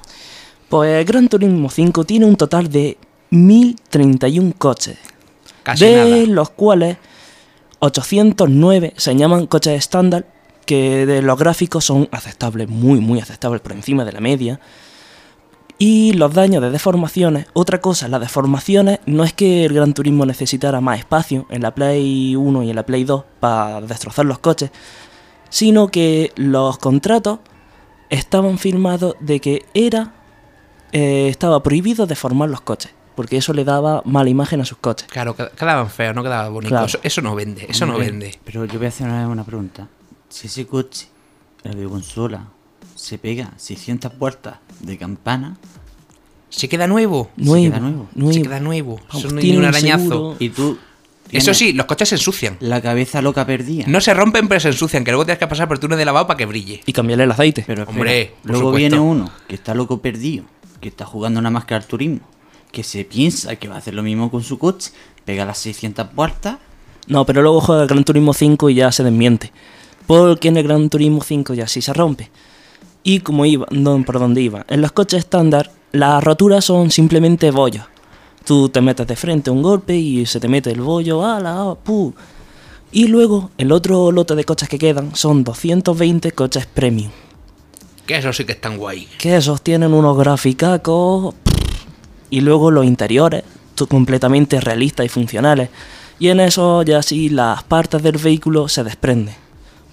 Pues Gran Turismo 5 tiene un total de 1031 coches, Casi de nada. los cuales 809 se llaman coches estándar, que de los gráficos son aceptables, muy, muy aceptables, por encima de la media. Y los daños de deformaciones, otra cosa, las deformaciones no es que el Gran Turismo necesitara más espacio en la Play 1 y en la Play 2 para destrozar los coches, sino que los contratos estaban firmados de que era eh, estaba prohibido deformar los coches, porque eso le daba mala imagen a sus coches. Claro, qued- quedaban feos, no quedaba bonito. Claro. Eso, eso no vende, eso no Hombre, vende. Pero yo voy a hacer una, una pregunta. Si ese coche, la de consola, se pega 600 vueltas de campana Se queda nuevo. Nuevo, queda nuevo. nuevo. Se queda nuevo. Vamos, Eso no es tiene un un arañazo. seguro. y tú... Eso sí, los coches se ensucian. La cabeza loca perdida. No se rompen, pero se ensucian. Que luego tienes que pasar por turno de lavado para que brille. Y cambiarle el aceite. Pero espera, Hombre, luego supuesto. viene uno que está loco perdido, que está jugando nada más que al turismo, que se piensa que va a hacer lo mismo con su coche, pega las 600 vueltas No, pero luego juega el Gran Turismo 5 y ya se desmiente. Porque en el Gran Turismo 5 ya sí se rompe. Y como iba, no, por dónde iba, en los coches estándar, las roturas son simplemente bollos. Tú te metes de frente a un golpe y se te mete el bollo, ala, ah, pu. Y luego, el otro lote de coches que quedan son 220 coches premium. Que eso sí que están guay. que esos tienen unos graficacos y luego los interiores completamente realistas y funcionales y en eso ya sí las partes del vehículo se desprenden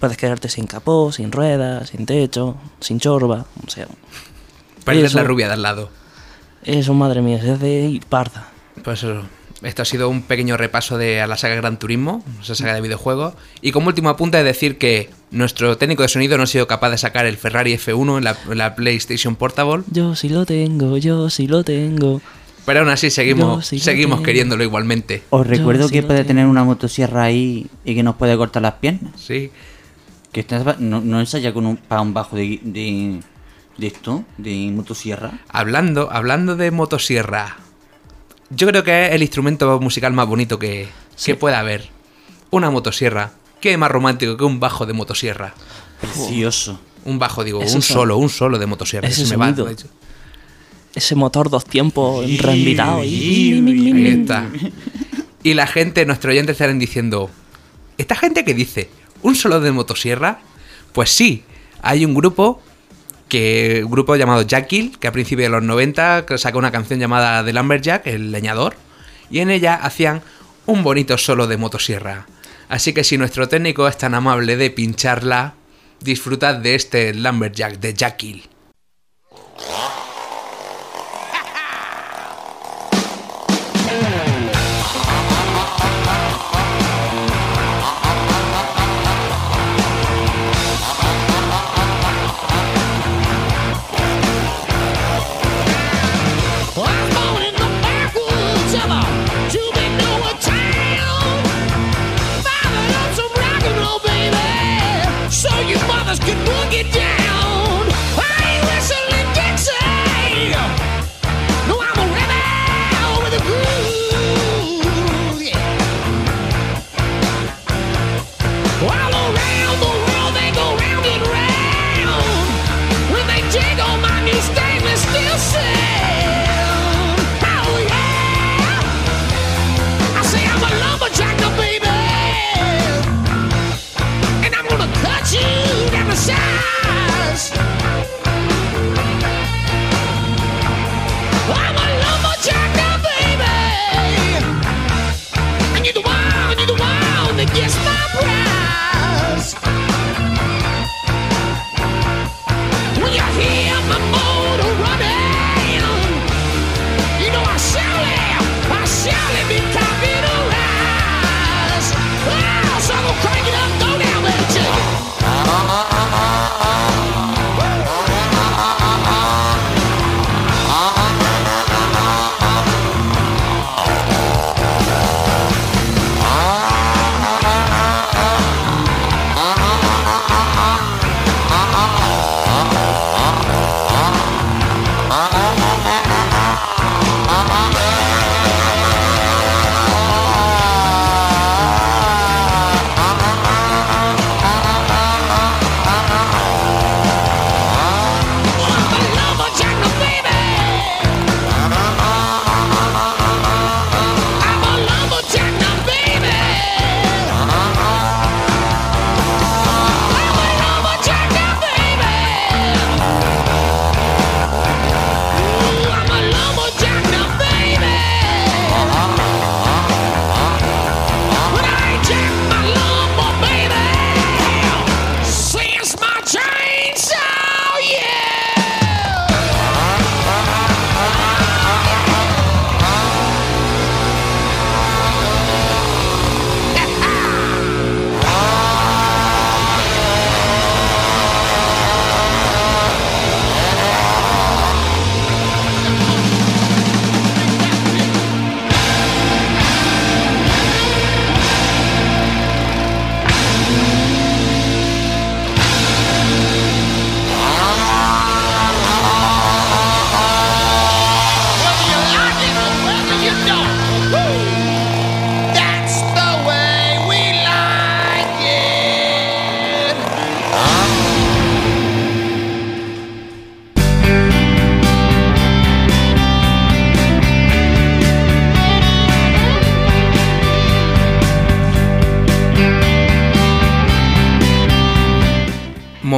puedes quedarte sin capó, sin ruedas, sin techo, sin chorba, o sea, Perder Eso. la rubia de al lado. eso madre mía, se hace parda. Pues eso. Esto ha sido un pequeño repaso de a la saga Gran Turismo, esa saga de videojuegos. Y como último apunte de decir que nuestro técnico de sonido no ha sido capaz de sacar el Ferrari F1 en la, en la PlayStation Portable, Yo sí lo tengo, yo sí lo tengo. pero aún así seguimos, sí seguimos tengo. queriéndolo igualmente. Os recuerdo que puede tener una motosierra ahí y que nos puede cortar las piernas. Sí. Que estás- no, no ensaya con un, para un bajo de, de, de esto, de motosierra. Hablando, hablando de motosierra, yo creo que es el instrumento musical más bonito que, que pueda haber. Una motosierra. ¿Qué más romántico que un bajo de motosierra? Precioso. Un bajo, digo, un solo, un solo de motosierra. ese Se me va. Ese motor dos tiempos reenvirado. Ahí está. Y la gente, nuestros oyentes estarán diciendo, ¿esta gente qué dice? ¿Un solo de motosierra? Pues sí, hay un grupo que un grupo llamado Jackil, que a principios de los 90 que sacó una canción llamada The Lumberjack, el leñador, y en ella hacían un bonito solo de motosierra. Así que si nuestro técnico es tan amable de pincharla, disfrutad de este Lumberjack de Jackil.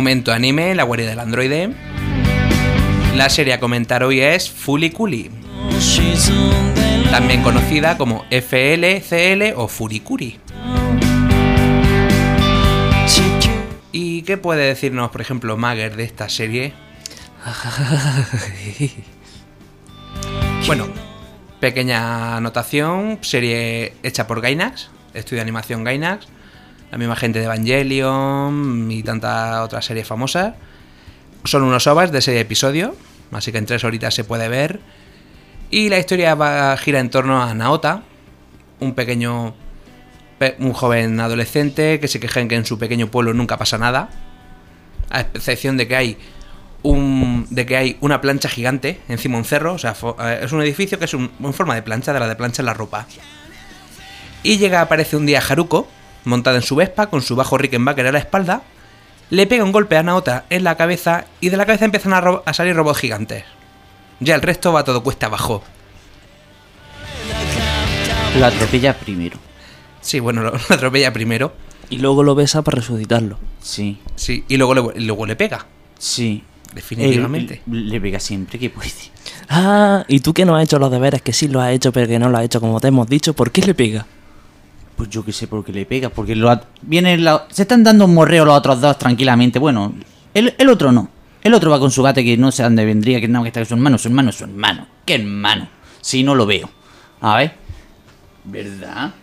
Momento anime, la guardia del androide. La serie a comentar hoy es Fully Cooly, también conocida como FLCL o Furikuri. ¿Y qué puede decirnos, por ejemplo, Mager de esta serie? Bueno, Pequeña anotación, serie hecha por Gainax, estudio de animación Gainax, la misma gente de Evangelion y tantas otras series famosas. Son unos ovas de ese episodio, así que en tres horitas se puede ver. Y la historia va, gira en torno a Naota, un pequeño. pe- un joven adolescente que se queja que en su pequeño pueblo nunca pasa nada. A excepción de que hay de que hay una plancha gigante encima de un cerro. O sea, eh, es un edificio que es un- en forma de plancha, de la de plancha en la ropa. Y llega, aparece un día Haruko, montada en su Vespa, con su bajo Rickenbacker a la espalda. Le pega un golpe a Naota en la cabeza y de la cabeza empiezan a, salir robots gigantes. Ya el resto va todo cuesta abajo. Lo atropella primero. Sí, bueno, lo, lo atropella primero. Y luego lo besa para resucitarlo. Sí, Sí, y luego le, luego le pega. sí. Definitivamente. Él le pega siempre que puede. Ah, y tú que no has hecho los deberes, que sí lo has hecho, pero que no lo has hecho como te hemos dicho, ¿por qué le pega? Pues yo que sé por qué le pega, porque lo viene la- se están dando un morreo los otros dos tranquilamente. Bueno, el, el otro no. El otro va con su bate que no sé dónde vendría, que no, que está con su hermano, su hermano, su hermano. ¿Qué hermano? Si no lo veo. A ver. ¿Verdad?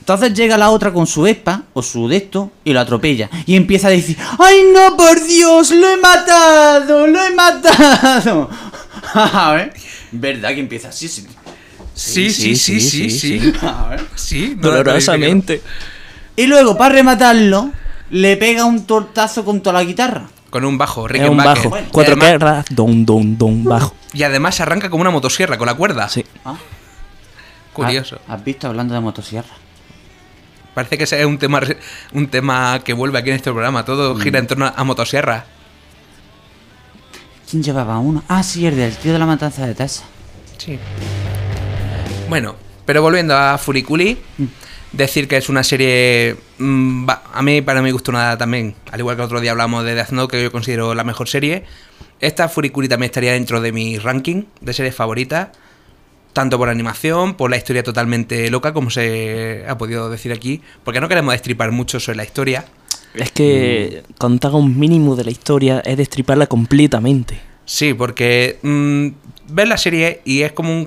Entonces llega la otra con su espa o su desto y lo atropella. Y empieza a decir, ¡Ay no, por Dios! ¡Lo he matado! ¡Lo he matado! A ver. ¿Verdad que empieza así? Sí. Sí, sí, sí, sí, sí. A ver. Sí, no, Dolorosamente. Y luego, para rematarlo, le pega un tortazo con toda la guitarra. Con un bajo, Es un bajo. Cuatro guerras, don, don, don, bajo. Y además se arranca como una motosierra con la cuerda. Sí. Ah, Curioso. ¿Has visto hablando de motosierra? Parece que ese es un tema, un tema que vuelve aquí en este programa. Todo Mm. gira en torno a motosierra. ¿Quién llevaba uno? Ah, sí, el del tío de la matanza de Tessa. Sí. Bueno, pero volviendo a Furikuli, decir que es una serie. mm, a mí, para mi gusto, nada también. Al igual que otro día hablamos de Death Note, que yo considero la mejor serie. Esta Furikuli también estaría dentro de mi ranking de series favoritas. Tanto por animación, por la historia totalmente loca, como se ha podido decir aquí. Porque no queremos destripar mucho sobre la historia. Es que contar un mínimo de la historia es destriparla completamente. Sí, porque mm, ves la serie y es como un,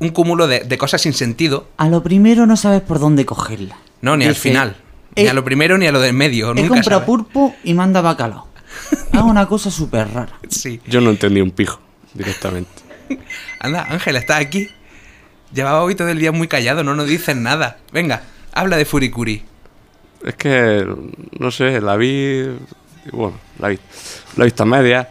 un cúmulo de, de cosas sin sentido. A lo primero no sabes por dónde cogerla. No, ni al final. Ni "Eh, a lo primero ni a lo del medio. He comprado sabes. pulpo y manda bacalao. Es una cosa súper rara. Sí. Yo no entendí un pijo directamente. Anda, Ángela, estás aquí. Llevaba hoy todo el día muy callado, no nos dices nada. Venga, habla de Furikuri. Es que, no sé, la vi. Bueno, la vi. La he visto a media,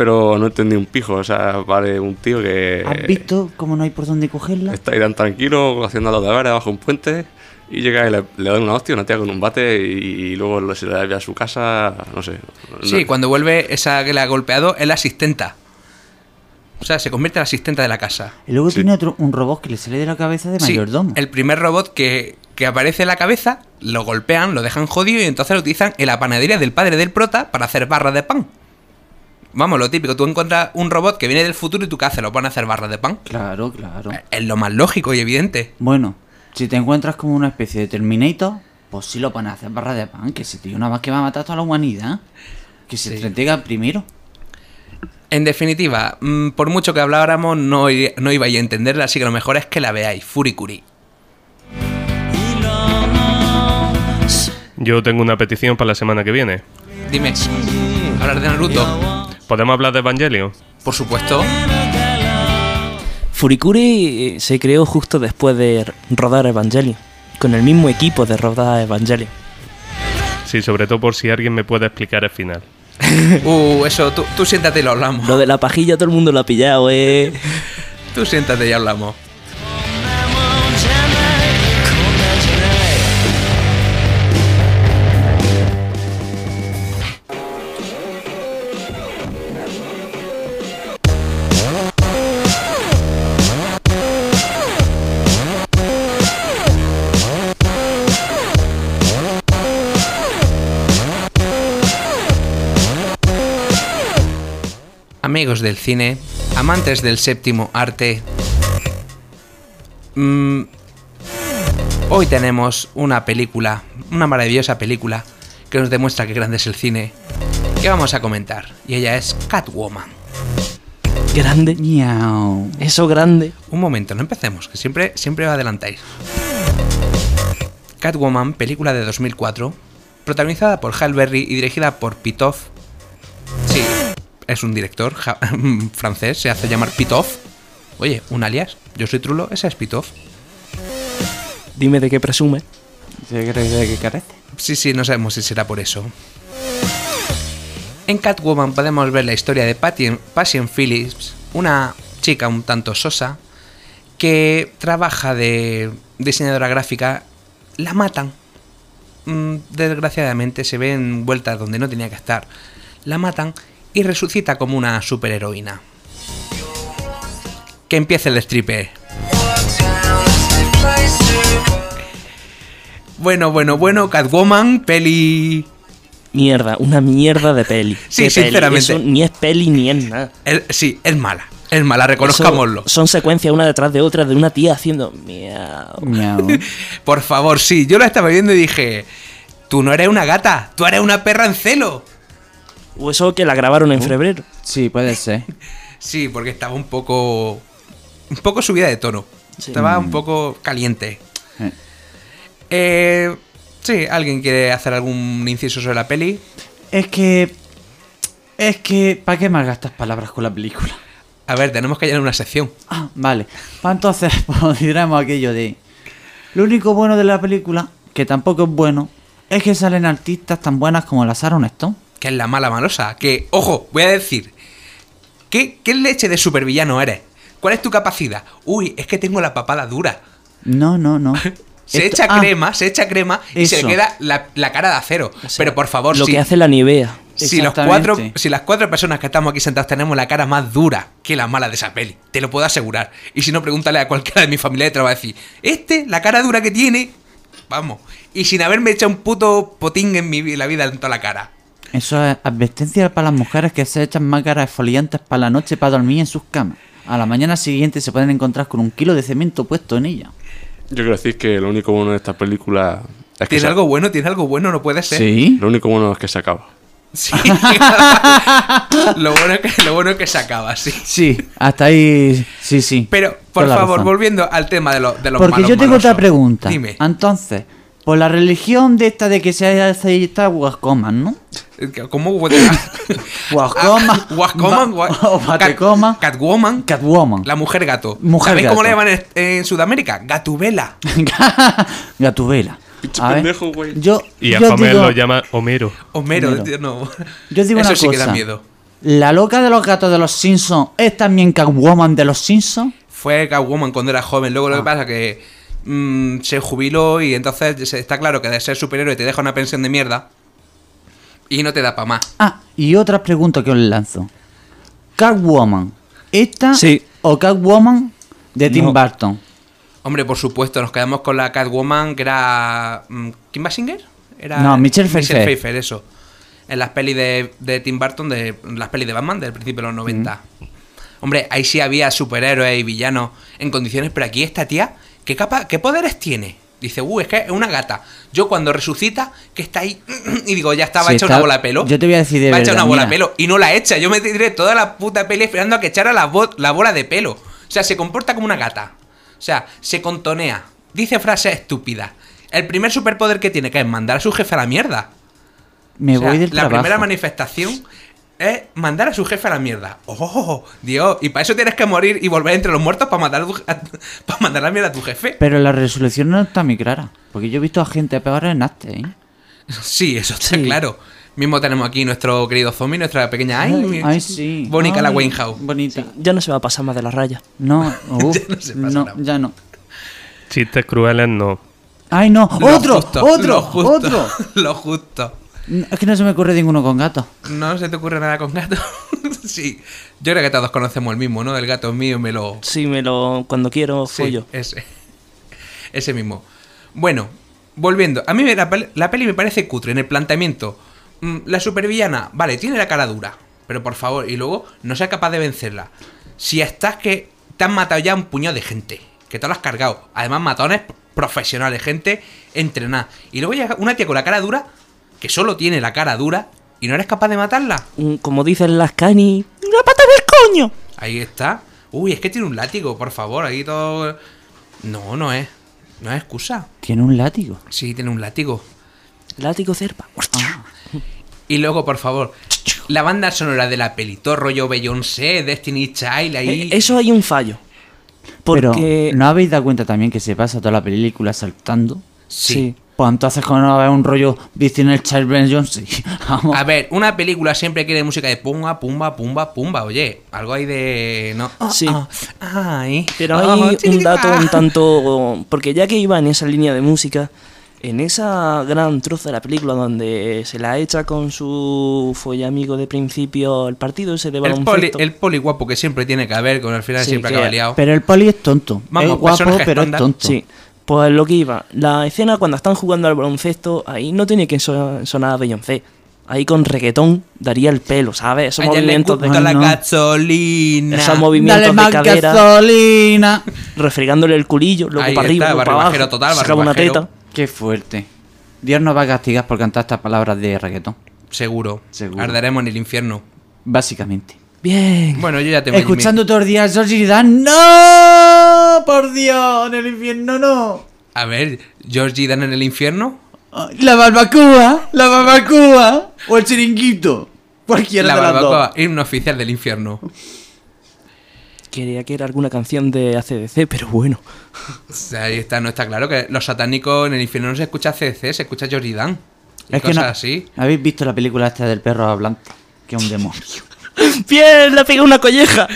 pero no entendí un pijo. O sea, vale, un tío que. ¿Has visto cómo no hay por dónde cogerla? Está ahí tan tranquilo haciendo los deberes bajo un puente y llega y le, le da una hostia, una tía con un bate y, y luego se la lleva a su casa, no sé. Sí, No- cuando vuelve esa que le ha golpeado es la asistenta. O sea, se convierte en la asistenta de la casa. Y luego Sí. tiene otro, un robot que le sale de la cabeza de Sí, mayordomo. el primer robot que, que aparece en la cabeza, lo golpean, lo dejan jodido y entonces lo utilizan en la panadería del padre del prota para hacer barras de pan. Vamos, lo típico, tú encuentras un robot que viene del futuro y tú qué haces, lo pones a hacer barras de pan. Claro, claro. Es lo más lógico y evidente. Bueno, si te encuentras como una especie de Terminator, pues sí lo pones a hacer barra de pan, que ese tío nada más que va a matar a toda la humanidad. Que se Sí. entrega primero. En definitiva, mm, por mucho que habláramos, no, i- no iba a entenderla, así que lo mejor es que la veáis, Furikuri. Yo tengo una petición para la semana que viene. Dime, hablar de Naruto. ¿Podemos hablar de Evangelion? Por supuesto. Furikuri eh, se creó justo después de rodar Evangelion, con el mismo equipo de rodar Evangelion. Sí, sobre todo por si alguien me puede explicar el final. Uh, eso, tú, tú siéntate y lo hablamos. Lo de la pajilla todo el mundo lo ha pillado, eh. Tú siéntate y hablamos. Amigos del cine, amantes del séptimo arte, mm, hoy tenemos una película, una maravillosa película que nos demuestra qué grande es el cine, que vamos a comentar, y ella es Catwoman. Grande. Miau. Eso grande. Un momento, no empecemos, que siempre, siempre adelantáis. Catwoman, película de 2004, protagonizada por Halle Berry y dirigida por Pitoff. Es un director ja- francés, se hace llamar Pitoff. Oye, un alias. Yo soy Trulo, ese es Pitoff. Dime de qué presume. ¿De qué, de qué carece? Sí, sí, no sabemos si será por eso. En Catwoman podemos ver la historia de Patty, Passion Phillips, una chica un tanto sosa que trabaja de diseñadora gráfica. La matan. Mm, Desgraciadamente se ve envuelta donde no tenía que estar. La matan y resucita como una superheroína. Que empiece el stripper. Bueno, bueno, bueno, Catwoman, peli Mierda, una mierda de peli. Sí, ¿Qué peli? sinceramente. Eso ni es peli ni es nada. Sí, es mala. Es mala, Eso reconozcámoslo. Son secuencias una detrás de otra de una tía haciendo miau. Miau. Por favor, sí. Yo la estaba viendo y dije: Tú no eres una gata, tú eres una perra en celo. O eso que la grabaron en febrero. Sí, puede ser. Sí, porque estaba un poco. Un poco subida de tono. Sí. Estaba un poco caliente. Eh. Eh, sí, ¿alguien quiere hacer algún inciso sobre la peli? Es que. Es que. ¿Para qué más gastas palabras con la película? A ver, tenemos que llenar una sección. Ah, vale. Pues entonces, pues diremos aquello de. Lo único bueno de la película, que tampoco es bueno, es que salen artistas tan buenas como la Sharon Stone. Que es la mala malosa. Que, ojo, voy a decir. ¿Qué, qué leche de supervillano eres? ¿Cuál es tu capacidad? Uy, es que tengo la papada dura. No, no, no. Se Esto- echa ah, crema, se echa crema y se le queda la, la cara de acero. O sea, Pero por favor, Lo si, que hace la Nivea. si los cuatro, si las cuatro personas que estamos aquí sentados tenemos la cara más dura que la mala de esa peli, te lo puedo asegurar. Y si no, pregúntale a cualquiera de mi familia y te lo va a decir. Este, la cara dura que tiene, vamos. Y sin haberme echado un puto potín en mi la vida en toda la cara. Eso es advertencia para las mujeres que se echan máscaras exfoliantes para la noche para dormir en sus camas. A la mañana siguiente se pueden encontrar con un kilo de cemento puesto en ella. Yo quiero decir que lo único bueno de esta película es que ¿Tiene se- algo bueno? ¿Tiene algo bueno? No puede ser. ¿Sí? Lo único bueno es que se acaba. Sí. lo, bueno es que, lo bueno es que se acaba, sí. Sí, hasta ahí. Sí, sí. Pero, por favor, razón. volviendo al tema de, lo- de los Porque malos yo tengo malosos. otra pregunta. Dime. Entonces, por la religión de esta de que se hace esta Guascoman, ¿no? ¿Cómo? Guascoman. Guascoman. Ba- o Batecoman. Catwoman. Catwoman. La mujer gato. Mujer ¿Sabéis cómo gato. le llaman en, en Sudamérica? Gatubela. Gatubela. Pendejo, güey. Yo, Y a yo Homer digo, lo llama Homero. Homero, Homero. tío, no. yo digo Eso una sí que cosa. da miedo. La loca de los gatos de los Simpsons es también Catwoman de los Simpsons. Fue Catwoman cuando era joven. Luego lo Ah. que pasa es que mm, se jubiló y entonces se- está claro que de ser superhéroe te deja una pensión de mierda y no te da para más. Ah, y otra pregunta que os lanzo. Catwoman, ¿esta Sí. o Catwoman de Tim No. Burton? Hombre, por supuesto, nos quedamos con la Catwoman que era. mm, ¿Kim Basinger? Era No, Michelle Pfeiffer. Pfeiffer, eso. En las pelis de, de Tim Burton, de las pelis de Batman del principio de los 90. Hombre, ahí sí había superhéroes y villanos en condiciones, pero aquí esta tía, ¿qué, capa, ¿qué poderes tiene? Dice, uh, es que es una gata. Yo cuando resucita, que está ahí, y digo, ya estaba hecha está- una bola de pelo. yo te voy a decir de Va a echar una bola mira. de pelo. Y no la echa. Yo me tiré toda la puta peli esperando a que echara la, bo- la bola de pelo. O sea, se comporta como una gata. O sea, se contonea. Dice frases estúpidas. El primer superpoder que tiene, que es mandar a su jefe a la mierda. Me O sea, voy del la trabajo. primera manifestación es mandar a su jefe a la mierda. ¡Oh, Dios! Y para eso tienes que morir y volver entre los muertos para mandar a, tu- para mandar a la mierda a tu jefe. Pero la resolución no está muy clara. Porque yo he visto a gente peor en Aste, ¿eh? Sí, eso está Sí. claro. Mismo tenemos aquí nuestro querido zombie, nuestra pequeña. ¡Ay, Ay, sí. Bonica la Ay, Winehouse. Bonita. Ya no se va a pasar más de la raya. No, uf, Ya no se pasa no, nada. ya no. Chistes crueles no. Ay, no. Lo Otro, justo, otro, lo justo, otro. Lo justo. Es que no se me ocurre ninguno con gato. ¿No se te ocurre nada con gato? sí. Yo creo que todos conocemos el mismo, ¿no? El gato es mío, me lo... Sí, me lo. Cuando quiero, Sí, follo. ese. Ese mismo. Bueno, volviendo. A mí me- la, la peli me parece cutre en el planteamiento. Mm, La supervillana, vale, tiene la cara dura. Pero por favor, y luego no sea capaz de vencerla. Si estás que te han matado ya un puñado de gente. Que te lo has cargado. Además, matones profesionales, gente entrenada. Y luego llega una tía con la cara dura, que solo tiene la cara dura, y no eres capaz de matarla. Mm, Como dicen las cani. ¡Una pata del coño! Ahí está. Uy, es que tiene un látigo, por favor. Ahí todo. No, no es. No es excusa. Tiene un látigo. Sí, tiene un látigo. Látigo cerpa. Y luego, por favor, la banda sonora de la peli, todo rollo Beyoncé, Destiny Child, ahí. Eh, Eso hay un fallo. Porque. Pero, ¿no habéis dado cuenta también que se pasa toda la película saltando? Sí. Pues entonces cuando no va a haber un rollo Disney Child Ben Jones, sí. Vamos. A ver, una película siempre quiere música de pumba, pumba, pumba, pumba. Oye, algo hay de. No. Ah, Sí. ah, ay. Pero Ah, hay un chiquitita. dato un tanto. Porque ya que iba en esa línea de música, en esa gran troza de la película donde se la echa con su follamigo de principio el partido ese de El poli, baloncesto. el poli guapo que siempre tiene que haber, con al final Sí, siempre que- acaba liado. Pero el poli es tonto. Vamos, es guapo, pero estándar. es tonto. Sí, pues lo que iba. La escena cuando están jugando al baloncesto, ahí no tiene que so- sonar Beyoncé. Ahí con reggaetón daría el pelo, ¿sabes? Esos A movimientos de, la no. gasolina. esos movimientos Dale de más cadera, gasolina. refregándole el culillo, luego Ahí para arriba, está, luego para abajo, total, sacaba barrio una teta. Qué fuerte. Dios nos va a castigar por cantar estas palabras de reggaetón. Seguro. Seguro. Arderemos en el infierno. Básicamente. Bien. Bueno, yo ya te voy Escuchando todos los días Georgie Dan. ¡No! Por Dios, en el infierno no. A ver, Georgie Dan en el infierno. Ay, La barbacoa, la barbacoa o el chiringuito. Cualquiera La de las dos. barbacoa, himno oficial del infierno. Quería que era alguna canción de ACDC, pero bueno. O sea, Ahí está, no está claro que los satánicos en el infierno no se escucha CC, se escucha Georgie Dan. Y Es que cosas no. así. ¿Habéis visto la película esta del perro hablante? Que es un demonio. ¡Bien! ¡Le pegado una colleja!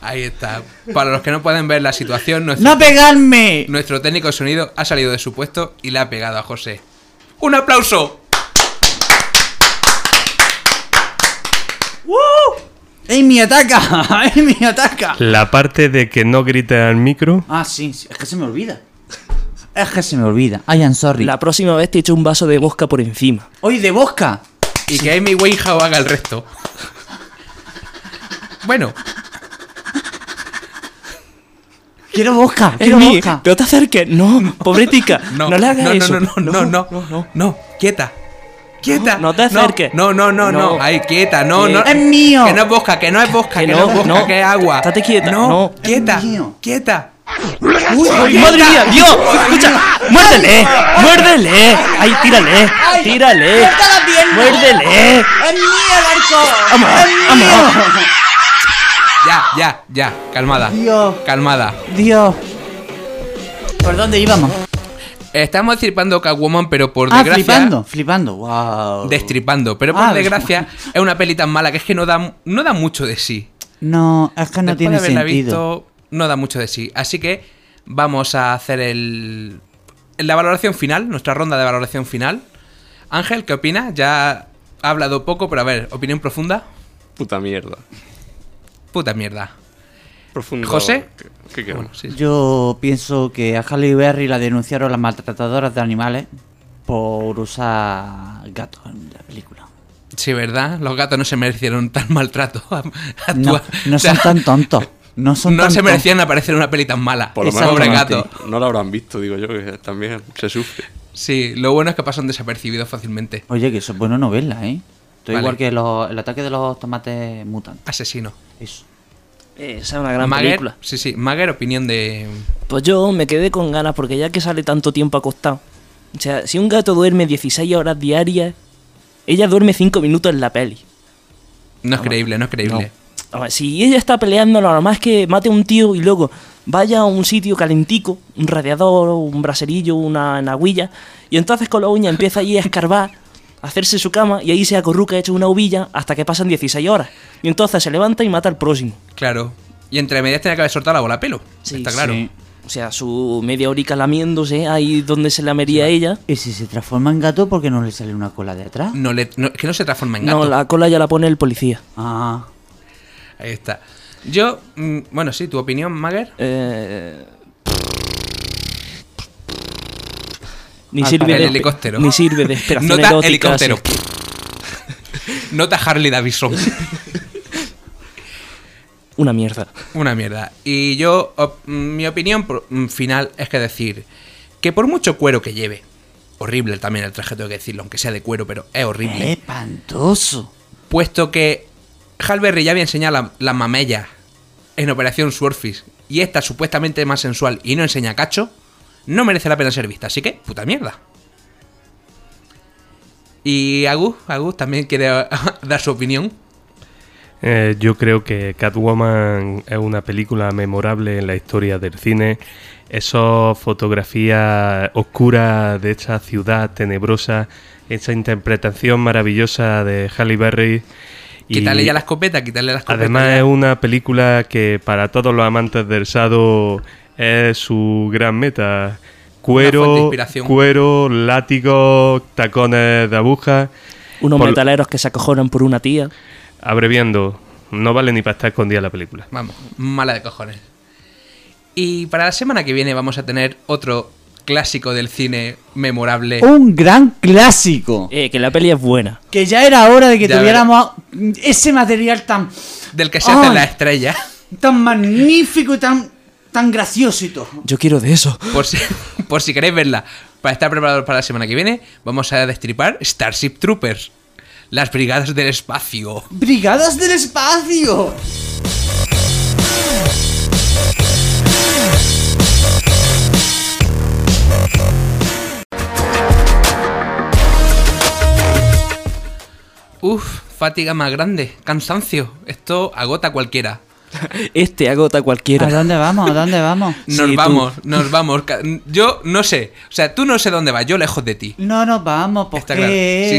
Ahí está. Para los que no pueden ver la situación, nuestro, ¡No pegarme! nuestro técnico de sonido ha salido de su puesto y le ha pegado a José. ¡Un aplauso! ¡Amy ataca! ¡Amy ataca! La parte de que no grites al micro. Ah, sí, sí, es que se me olvida. Es que se me olvida. I am sorry. La próxima vez te echo un vaso de vodka por encima. ¡Hoy de bosca! Y que Amy Winehouse haga el resto. Bueno, ¡Quiero bosca! ¡Quiero Amy, bosca! no te acerques. No, pobre tica. no, No, le hagas no, eso. No, no, no, no, no, no, quieta. Quieta. No, no te acerques. No, no, no, no, No. Ay, quieta, no, Que- no. ¡Es mío! Que no es bosca, que no es bosca, que, Que no, no, es bosca, no. que es agua. Estate quieta, No, no. quieta, Es mío. quieta. ¡Uy, madre mía! ¡Dios! ¡Escucha! ¡Muérdele! ¡Muérdele! ¡Ay, tírale! ¡Tírale! ¡Muérdele! ¡Es mío el arco! ¡Vamos! ¡Es ¡Vamos! Ya, ya, ya, calmada. Dios. Calmada. Dios. ¿Por dónde íbamos? Estamos destripando Catwoman, pero por Ah, desgracia. flipando, flipando. Wow. Destripando, pero por Ah, desgracia es una peli tan mala que es que no da, no da mucho de sí. No, es que no Después tiene de haberla sentido. visto, no da mucho de sí. Así que vamos a hacer el, la valoración final, nuestra ronda de valoración final. Ángel, ¿qué opinas? Ya ha hablado poco, pero a ver, opinión profunda. Puta mierda. Puta mierda. Profundo. ¿José? ¿Qué, qué queremos? Bueno, sí. Yo pienso que a Halle Berry la denunciaron las maltratadoras de animales por usar gatos en la película. Sí, ¿verdad? Los gatos no se merecieron tan maltrato. No, no o sea, son tan tontos. No son no tan se tontos. merecían aparecer en una peli tan mala. Por lo menos Pobre no- gato. No lo habrán visto, digo yo, que también se sufre. Sí, lo bueno es que pasan desapercibidos fácilmente. Oye, que eso es bueno no verla, ¿eh? Vale. igual que los- el ataque de los tomates mutantes. Asesino. Eso. Esa es una gran película. sí, sí. Maguer, opinión de. Pues yo me quedé con ganas porque ya que sale tanto tiempo acostado. O sea, si un gato duerme 16 horas diarias, ella duerme 5 minutos en la peli. No es creíble, no es creíble. A ver, si ella está peleando, lo normal es que mate a un tío y luego vaya a un sitio calentico, un radiador, un braserillo, una naguilla, y entonces con la uña empieza allí a escarbar, hacerse su cama, y ahí se acorruca hecho una uvilla hasta que pasan 16 horas. Y entonces se levanta y mata al próximo. Claro. Y entre medias tenía que haber soltado la bola a pelo. Sí, Está claro. Sí. O sea, su media horica lamiéndose, ahí donde se lamería ella. ¿Y si se transforma en gato, por qué no le sale una cola de atrás? No le, no- que no se transforma en gato. No, la cola ya la pone el policía. Ah, Ahí está. Yo, mm, bueno, sí, tu opinión, Maguer. Eh... Ni sirve, de, helicóptero. ni sirve de esperación Nota erótica, helicóptero. Nota Harley Davidson. Una mierda. Una mierda. Y yo, op- mi opinión mm, final es que decir que por mucho cuero que lleve, horrible también el traje, tengo que decirlo, aunque sea de cuero, pero es horrible. espantoso. Puesto que Halberry ya había enseñado la, la mamella en Operación Swordfish y esta supuestamente más sensual y no enseña cacho, no merece la pena ser vista. Así que, puta mierda. Y Agus, Agus también quiere dar su opinión. Eh, yo creo que Catwoman es una película memorable en la historia del cine. Esas fotografías oscuras de esta ciudad tenebrosa, esa interpretación maravillosa de Halle Berry. y Quitarle ya la escopeta, quitarle la escopeta. Además ya. es una película que para todos los amantes del Sado es su gran meta. Cuero, cuero, látigos, tacones de aguja. Unos Por- metaleros que se acojonan por una tía. Abreviando, no vale ni para estar escondida la película. Vamos, mala de cojones. Y para la semana que viene vamos a tener otro clásico del cine memorable. Un gran clásico. Eh, que la peli es buena. Que ya era hora de que Ya tuviéramos ese material tan, Del que se hace la estrella. tan magnífico y tan, tan gracioso y todo. Yo quiero de eso. Por si, por si queréis verla. Para estar preparados para la semana que viene, vamos a destripar Starship Troopers. Las brigadas del espacio. ¡Brigadas del espacio! Uf, fatiga más grande, cansancio. Esto agota a cualquiera. Este agota a ¿A cualquiera. dónde vamos? ¿A dónde vamos? Nos Sí, tú. vamos, nos vamos. Yo no sé. O sea, tú no sé dónde vas, yo lejos de ti. No nos vamos, ¿por Está qué? claro.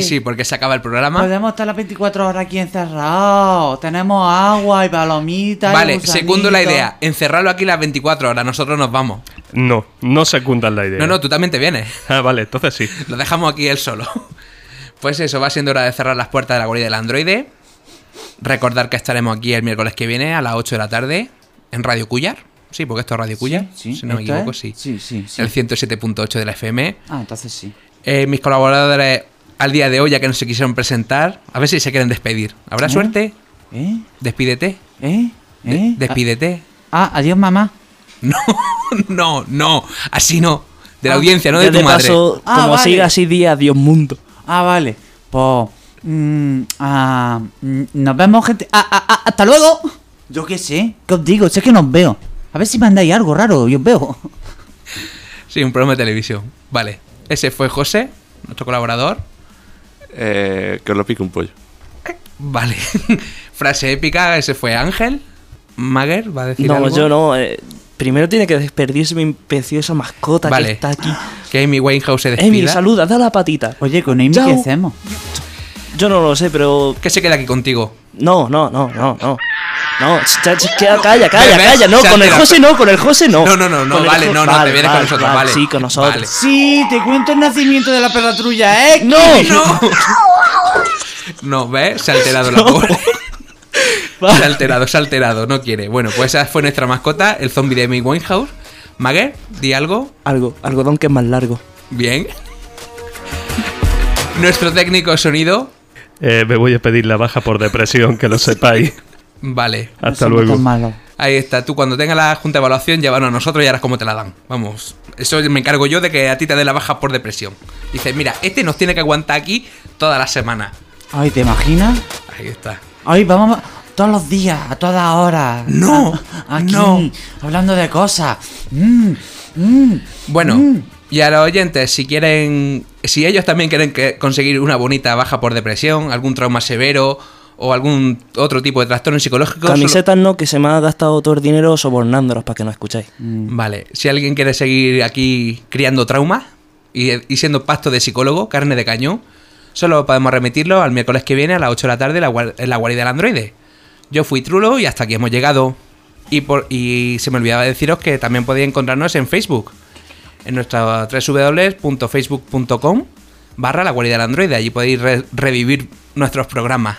Sí, sí, porque se acaba el programa. Podemos estar las 24 horas aquí encerrados. Tenemos agua y palomitas. y Vale, gusanitos. segundo la idea. Encerrarlo aquí las 24 horas, nosotros nos vamos. No, no secundan la idea. No, no, tú también te vienes. Ah, vale, entonces sí. Lo dejamos aquí él solo. Pues eso, va siendo hora de cerrar las puertas de la guarida del androide. Recordar que estaremos aquí el miércoles que viene a las 8 de la tarde en Radio Cuyar. Sí, porque esto es Radio Cuyar. Sí, si no me ¿esto equivoco, sí. Sí, sí, sí. El 107.8 de la FM. Ah, entonces sí. Eh, mis colaboradores al día de hoy, ya que no se quisieron presentar, a ver si se quieren despedir. ¿Habrá ¿Eh? suerte? ¿Eh? Despídete. ¿Eh? De- ¿Eh? despídete. Ah, adiós, mamá. No, no, no. Así no. De la Ah, audiencia, no de tu madre. paso, Ah, como vale. siga así día, Dios mundo. Ah, vale. Pues. Mm, ah, mm, nos vemos, gente. Ah, ah, ah, hasta luego. Yo qué sé. ¿Qué os digo? Sé que nos veo. A ver si mandáis algo raro y os veo. Sí, un programa de televisión. Vale. Ese fue José, nuestro colaborador. Eh, que os lo pique un pollo. Vale. Frase épica, ese fue Ángel. Mager, va a decir No, algo? yo no. eh, primero tiene que despedirse mi preciosa mascota Vale. que está aquí. Que Amy Winehouse se despida. Emi, saluda, da la patita. Oye, con Amy, Chao. ¿qué hacemos? Yo no lo sé, pero. Que se queda aquí contigo. No, no, no, no, no. No, calla, calla, ¿Ves? calla. No, con el. José no, con el José no. No, no, no, no, vale, no, no, te vienes con nosotros, vale. Sí, con nosotros. Sí, te cuento el nacimiento de la perratrulla, ¿eh? No, ¡No! No, ¿ves? Se ha alterado la pobre. Se ha alterado, se ha alterado, no quiere. Bueno, pues esa fue nuestra mascota, el zombie de Amy Winehouse. Mager, di algo. Algo, algodón que es más largo. Bien. Nuestro técnico de sonido. Eh, me voy a pedir la baja por depresión, que lo sepáis. Vale. Hasta luego. Ahí está. Tú cuando tengas la junta de evaluación, llévanos a nosotros y harás cómo te la dan. Vamos. Eso me encargo yo de que a ti te dé la baja por depresión. Dices, mira, este nos tiene que aguantar aquí toda la semana. Ay, ¿te imaginas? Ahí está. Ay, vamos a- todos los días, a todas horas. No, A- aquí, no. hablando de cosas. Mm, mm, Bueno, mm. Y a los oyentes, si quieren, si ellos también quieren que- conseguir una bonita baja por depresión, algún trauma severo o algún otro tipo de trastorno psicológico, solo- Camisetas no, que se me ha gastado todo el dinero sobornándolos para que no escucháis. Vale, si alguien quiere seguir aquí criando trauma y, y siendo pacto de psicólogo, carne de cañón, solo podemos remitirlo al miércoles que viene a las 8 de la tarde en la, guar- en la guarida del androide. Yo fui Trulo y hasta aquí hemos llegado. Y, por, y se me olvidaba deciros que también podéis encontrarnos en Facebook. En nuestra www.facebook.com barra la guarida del androide. Allí podéis re- revivir nuestros programas.